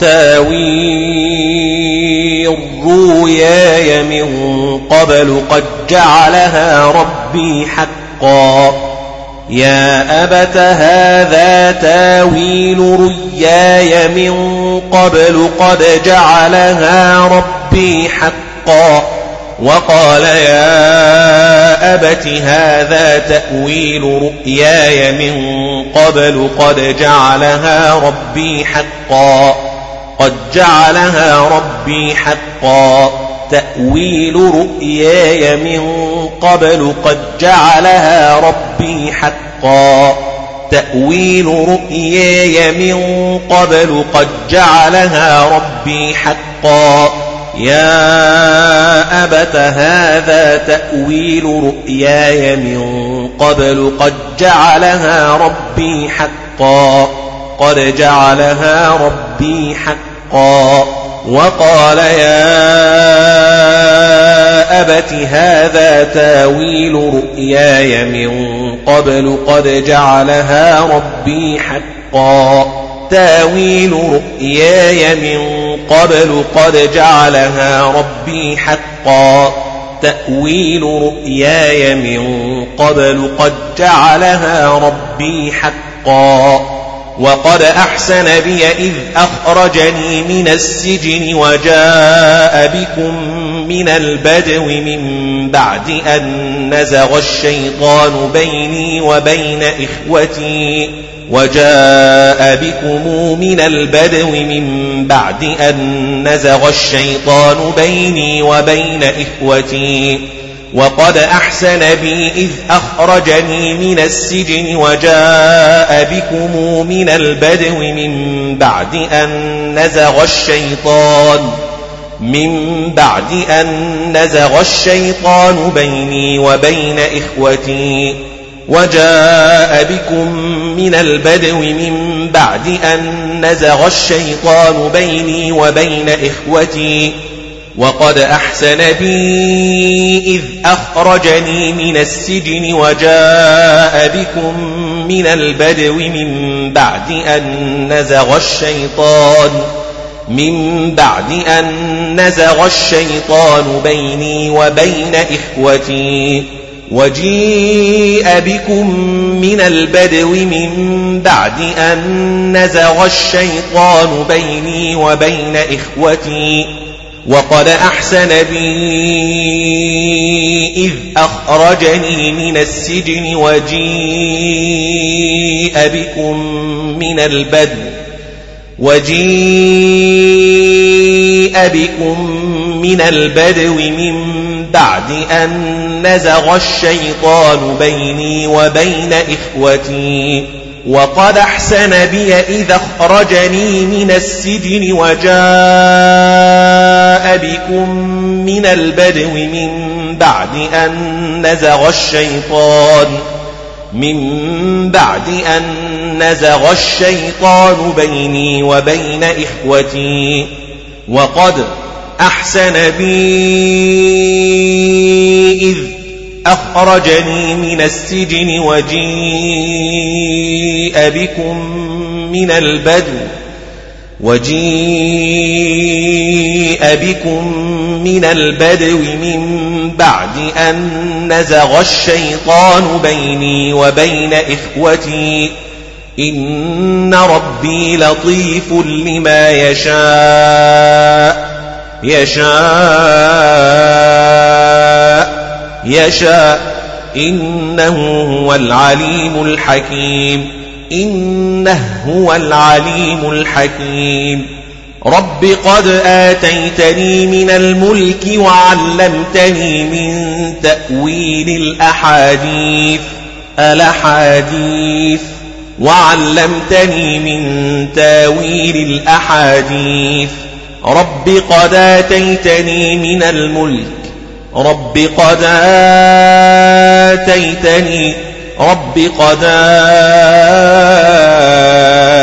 تاويل رؤياي من قبل قد جعلها ربي حقا. يا أبت هذا تاويل رياي من قبل قد جعلها ربي حقا. وقال يا أبت هذا تأويل رؤياي من قبل قد جعلها ربي حقا. قد جعلها ربي حقا تأويل رؤياي من قبل قد جعلها ربي حقا تأويل رؤياي من قبل قد جعلها ربي حقا يا أبت هذا تأويل رؤياي من قبل قد جعلها ربي حقا قد جعلها ربي حقا وقال يا أبت هذا تاويل رؤياي من قبل قد جعلها ربي حقا. تاويل رؤياي من قبل قد جعلها ربي حقا. تأويل رؤياي من قبل قد جعلها ربي حقا. وقد أحسن بي إذ أخرجني من السجن وجاء بكم من البدو من بعد أن نزغ الشيطان بيني وبين إخوتي وجاء بكم من البدو من بعد أن نزغ الشيطان بيني وبين إخوتي وقد أحسن بي إذ أخرجني من السجن وجاء بكم من البدو من بعد أن نزغ الشيطان من بعد أن نزغ الشيطان بيني وبين إخوتي وجاء بكم من البدو من بعد أن نزغ الشيطان بيني وبين إخوتي وقد أحسن بي إذ أخرجني من السجن وجاء بكم من البدو من بعد أن نزغ الشيطان من بعد أن نزغ الشيطان بيني وبين إخوتي وجيء بكم من البدو من بعد أن نزغ الشيطان بيني وبين إخوتي وقد أحسن بي إذ أخرجني من السجن وجيء بكم من البدو وجيء بكم من البدو من بعد أن نزغ الشيطان بيني وبين إخوتي وقد أحسن بي إذا أخرجني من السجن وجاء بكم من البدو من بعد أن نزغ الشيطان من بعد أن نزغ الشيطان بيني وبين إخوتي وقد أحسن بي إذ أخرجني من السجن وجيء بكم من البدو وجيء بكم من البدو من بعد أن نزغ الشيطان بيني وبين إخوتي. إن ربي لطيف لما يشاء. يشاء. يشاء إنه هو العليم الحكيم. إنه هو العليم الحكيم. رب قد آتيتني من الملك وعلمتني من تأويل الأحاديث. الأحاديث. وعلمتني من تأويل الأحاديث. رب قد آتيتني من الملك رب قد آتيتني رب قد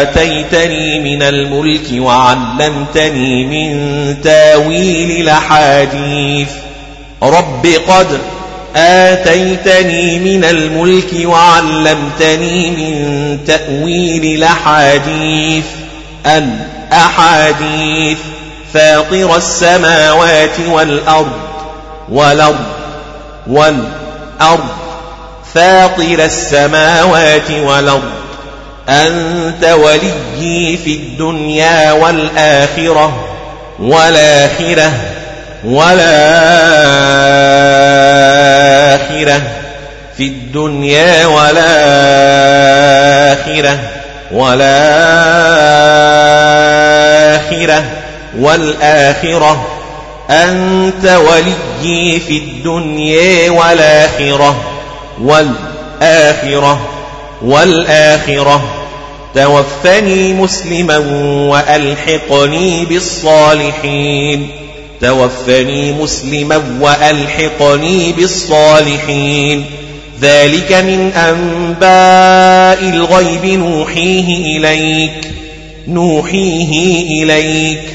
آتيتني من الملك وعلمتني من تأويل الأحاديث. رب قد آتيتني من الملك وعلمتني من تأويل الأحاديث. الأحاديث فاطر السماوات والأرض والأرض والأرض فاطر السماوات والأرض أنت وليي في الدنيا والآخرة والآخرة والآخرة في الدنيا والآخرة والآخرة والآخرة أنت وليي في الدنيا والآخرة والآخرة والآخرة. توفني مسلما وألحقني بالصالحين. توفني مسلما وألحقني بالصالحين. ذلك من أنباء الغيب نوحيه إليك نوحيه إليك.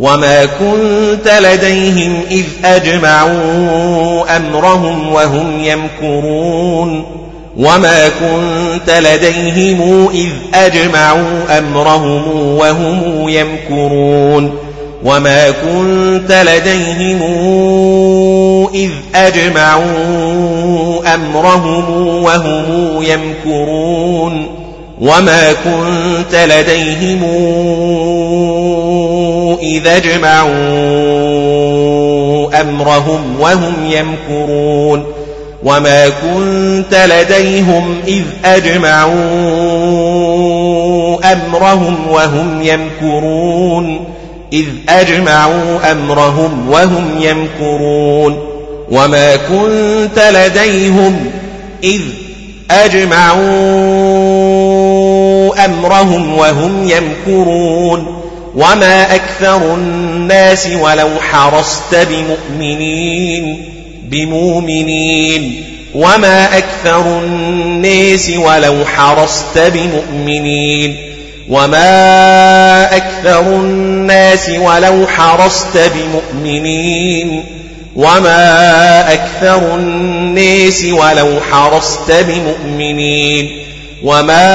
وما كنت لديهم إذ أجمعوا أمرهم وهم يمكرون وما كنت لديهم إذ أجمعوا أمرهم وهم يمكرون وما كنت لديهم إذ أجمعوا أمرهم وهم يمكرون وما كنت لديهم إذ أجمعوا أمرهم وهم يمكرون وما كنت لديهم إذ أجمعوا أمرهم وهم يمكرون إذ أجمعوا أمرهم وهم يمكرون وما كنت لديهم إذ أجمعوا أمرهم وهم يمكرون وما أكثر الناس ولو حرصت بمؤمنين بمؤمنين. وما أكثر الناس ولو حرصت بمؤمنين. وما أكثر الناس ولو حرصت بمؤمنين. وما أكثر الناس ولو حرصت بمؤمنين. وما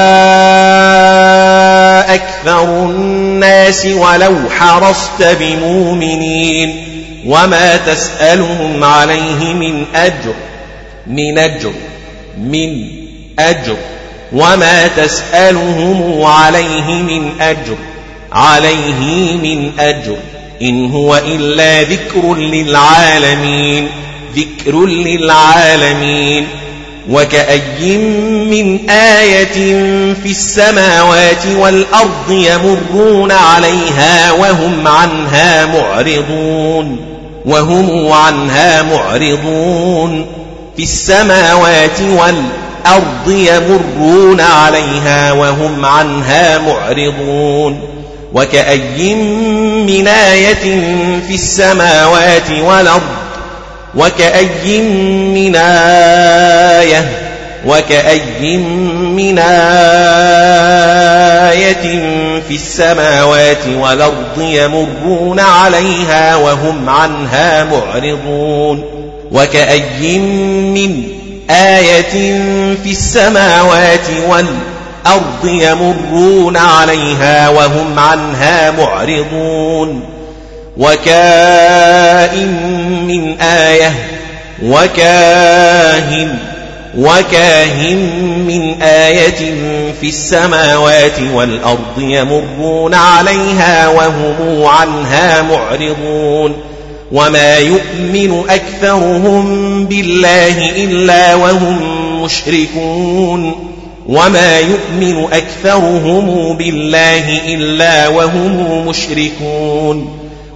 أكثر الناس ولو حرصت بمؤمنين وما تسألهم عليه من أجر من أجر من أجر. وما تسألهم عليه من أجر عليه من أجر. إن هو إلا ذكر للعالمين ذكر للعالمين. وكأي من آية في السماوات والأرض يمرون عليها وهم عنها معرضون وهم عنها معرضون. في السماوات والأرض يمرون عليها وهم عنها معرضون. وكأي من آية في السماوات والأرض وكأي من آية وكأي من آية في السماوات والأرض يمرون عليها وهم عنها معرضون. وكأي من آية في السماوات والأرض يمرون عليها وهم عنها معرضون. وكائن من آية وكاهن وكاهن من آية في السماوات والأرض يمرون عليها وهم عنها معرضون. وما يؤمن أكثرهم بالله إلا وهم مشركون. وما يؤمن أكثرهم بالله إلا وهم مشركون.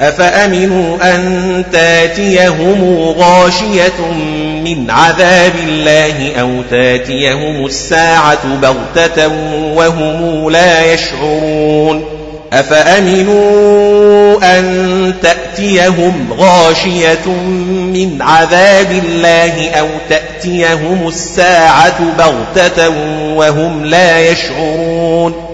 أفأمنوا أن تاتيهم غاشية من عذاب الله أو تاتيهم الساعة بغتة وهم لا يشعرون أفأمنوا أن تأتيهم غاشية من عذاب الله أو تأتيهم الساعة بغتة وهم لا يشعرون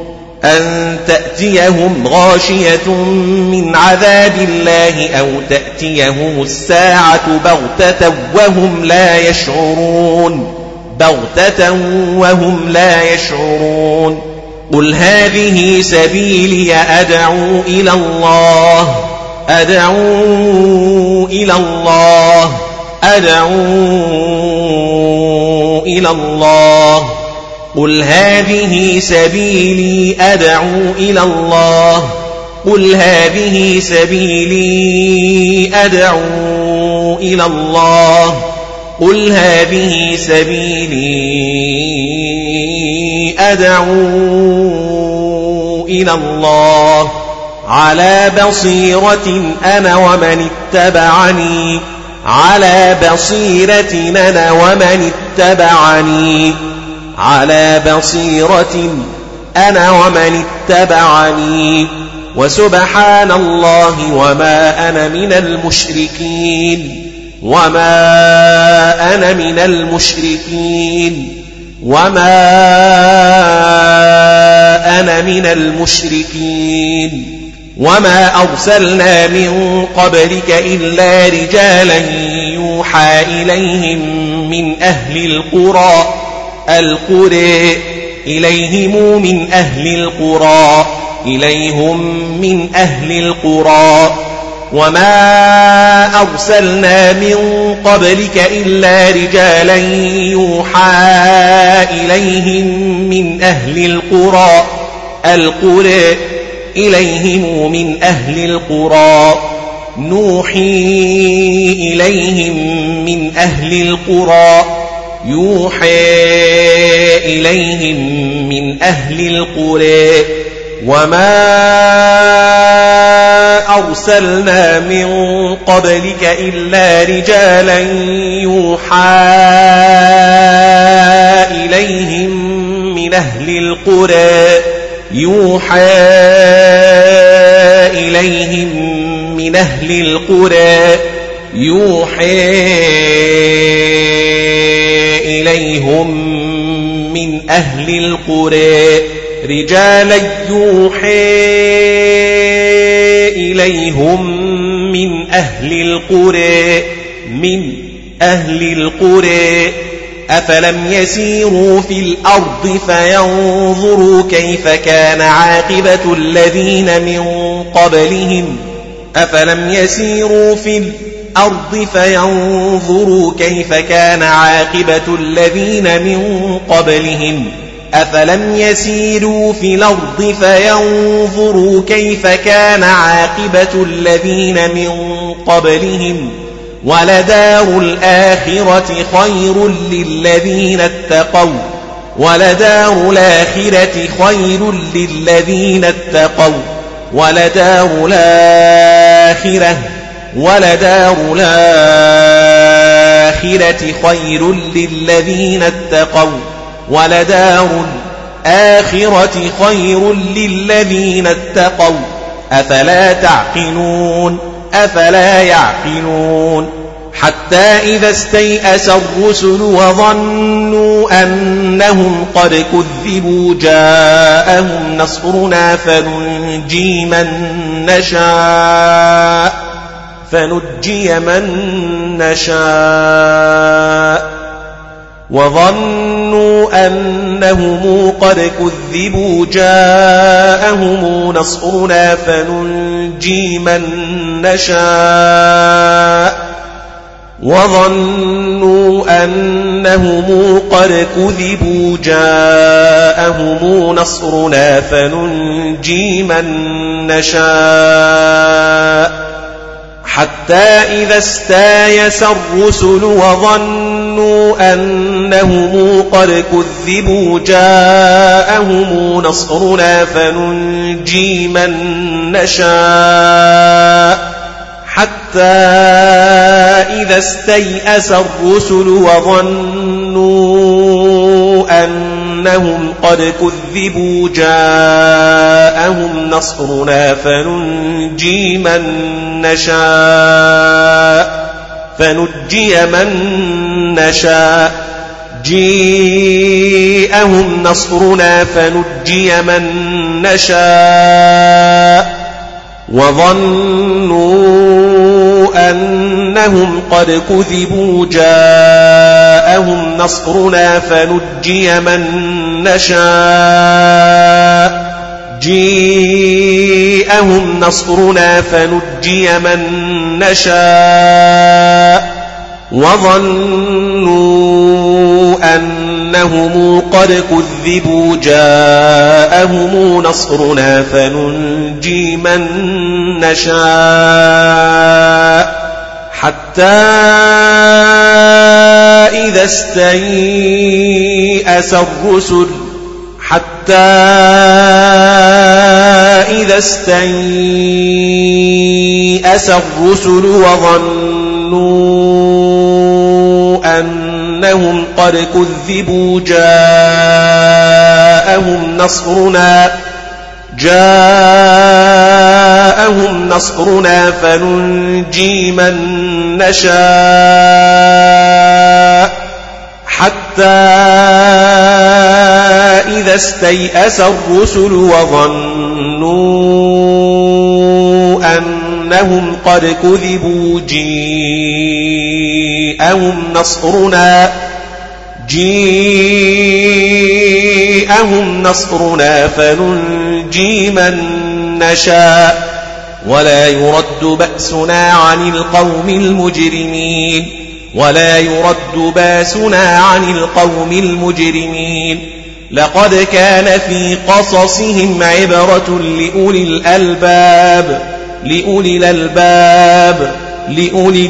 أن تأتيهم غاشية من عذاب الله أو تأتيهم الساعة بغتة وهم لا يشعرون. بغتة وهم لا يشعرون. قل هذه سبيلي أدعو إلى الله. أدعو إلى الله. أدعو إلى الله. قل هذه سبيلي أدعو إلى الله. قل هذه سبيلي أدعو إلى الله. قل هذه سبيلي أدعو إلى الله. على بصيرة أنا ومن اتبعني. على بصيرة أنا ومن اتبعني. على بصيرة أنا ومن اتبعني. وسبحان الله وما أنا من المشركين. وما أنا من المشركين. وما أنا من المشركين. وما أرسلنا من قبلك إلا رجالا يوحى إليهم من أهل القرى. القرى إليهم من أهل القرى إليهم من أهل القرى. وما أرسلنا من قبلك إلا رجالا يوحى إليهم من أهل القرى. القرى إليهم من أهل القرى. نوحي إليهم من أهل القرى. يوحى إليهم من أهل القرى وما أرسلنا من قبلك إلا رجالا يوحى إليهم من أهل القرى يوحى إليهم من أهل القرى يوحى إليهم من أهل القرى رجالا يوحى إليهم من أهل القرى من أهل القرى. أفلم يسيروا في الأرض فينظروا كيف كان عاقبة الذين من قبلهم؟ أفلم يسيروا في الأرض فينظروا كيف كان عاقبة الذين من قبلهم. أفلم يسيروا في الأرض فينظروا كيف كان عاقبة الذين من قبلهم. ولدار الآخرة خير للذين اتقوا. ولدار الآخرة خير للذين اتقوا. ولدار الآخرة ولدار الآخرة خير للذين اتقوا ولدار الآخرة خير للذين اتقوا. أفلا تعقلون؟ أفلا يعقلون؟ حتى إذا استيأس الرسل وظنوا أنهم قد كذبوا جاءهم نصرنا فننجي من نشاء. فنجي من نشاء وظنوا أنهم قد كذبوا جاءهم نصرنا فننجي من نشاء وظنوا أنهم قد كذبوا جاءهم نصرنا فننجي من نشاء حتى إذا استايس الرسل وظنوا أنهم قد كذبوا جاءهم نصرنا فننجي من نشاء. حتى إذا استيأس الرسل وظنوا أنهم قد كذبوا جاءهم نصرنا فننجي من نشاء فنجي من نشاء جيءهم نصرنا فنجي من نشاء وظنوا أنهم قد كذبوا جاءهم نصرنا فنجي من نشاء. جيءهم نصرنا فنجي من نشاء. وظنوا أنهم قد كذبوا جاءهم نصرنا فننجي من نشاء حتى إذا استيأس الرسل حتى إذا استيأس الرسل وظنوا أنهم قد كذبوا جاءهم نصرنا جاءهم نصرنا فننجي من نشاء حتى إذا استيأس الرسل وظنوا أنهم قد كذبوا جيءهم نصرنا. جيءهم نصرنا فننجي من نشاء. ولا يرد بأسنا عن القوم المجرمين. ولا يرد بأسنا عن القوم المجرمين. لقد كان في قصصهم عبرة لأولي الألباب. لأولي الألباب. لأولي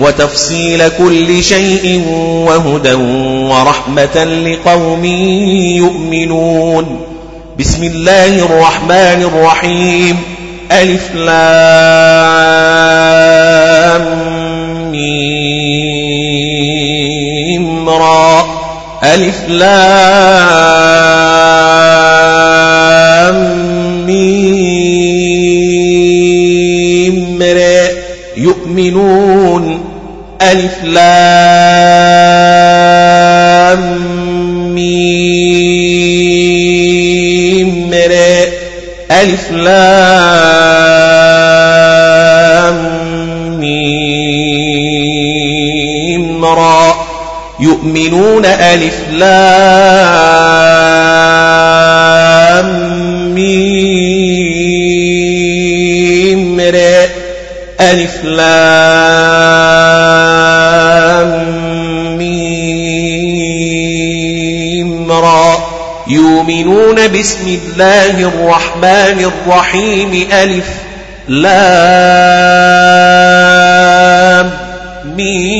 وتفصيل كل شيء وهدى ورحمة لقوم يؤمنون. بسم الله الرحمن الرحيم. ألف لام ميم را. ألف لام ميم را يؤمنون ألف لام ميم ألف لام ميم را. يؤمنون ألف لام ميم ألف لام ميم را. يؤمنون بسم الله الرحمن الرحيم. ألف لام ميم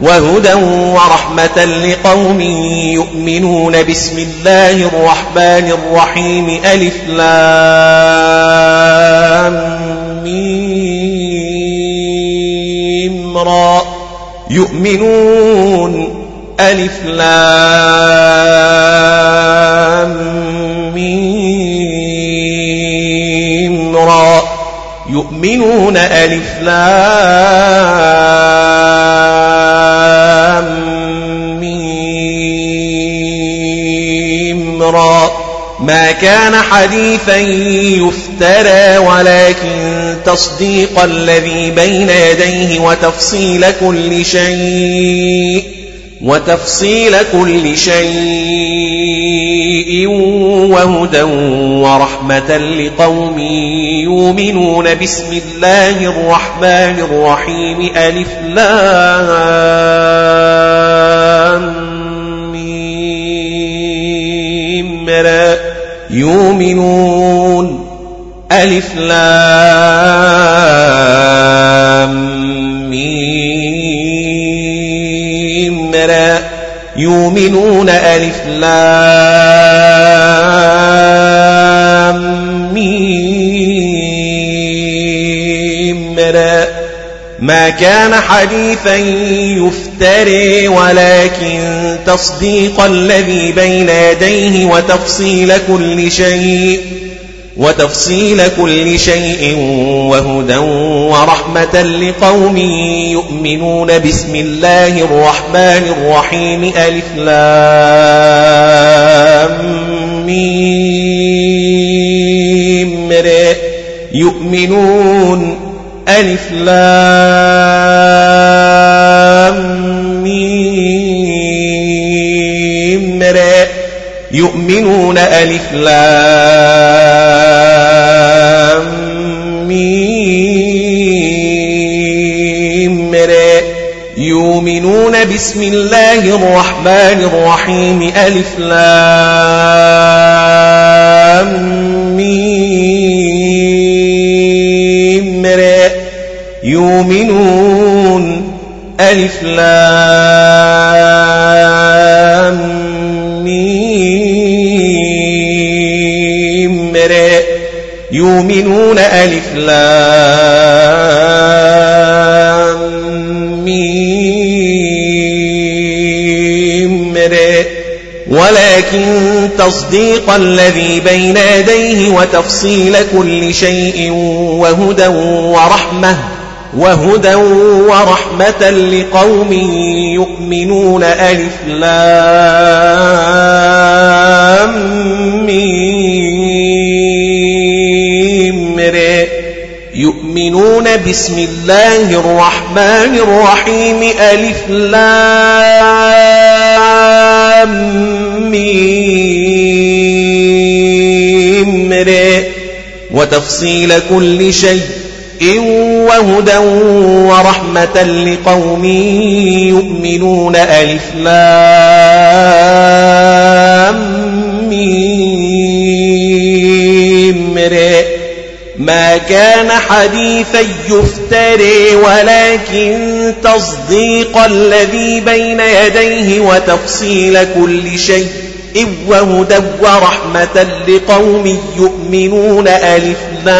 وهدى ورحمة لقوم يؤمنون بسم الله الرحمن الرحيم ألف لام ميم را يؤمنون ألف لام ميم را يؤمنون ألف لام را. ما كان حديثا يفترى ولكن تصديق الذي بين يديه وتفصيل كل شيء وتفصيل كل شيء وهدى ورحمة لقوم يؤمنون بسم الله الرحمن الرحيم. ألف لام ميم. را يؤمنون. ألف لام ميم. را يؤمنون ألف لام ميم. ما كان حديثا يفتري ولكن تصديق الذي بين يديه وتفصيل كل شيء. وتفصيل كل شيء وهدى ورحمة لقوم يؤمنون بسم الله الرحمن الرحيم ألف لام يؤمنون ألف لام ميم يؤمنون ألف لام يؤمنون بسم الله الرحمن الرحيم ألف لام ميم يؤمنون ألف لام ميم يؤمنون ألف لام ولكن تصديق الذي بين يديه وتفصيل كل شيء وهدى ورحمة وهدى ورحمة لقوم يؤمنون ألف لام ميم. يؤمنون بسم الله الرحمن الرحيم ألف لام ميم وتفصيل كل شيء وهدى ورحمة لقوم يؤمنون ألف لام ما كان حديثا يفتري ولكن تصديق الذي بين يديه وتفصيل كل شيء. وهدى ورحمة لقوم يؤمنون ألف لام.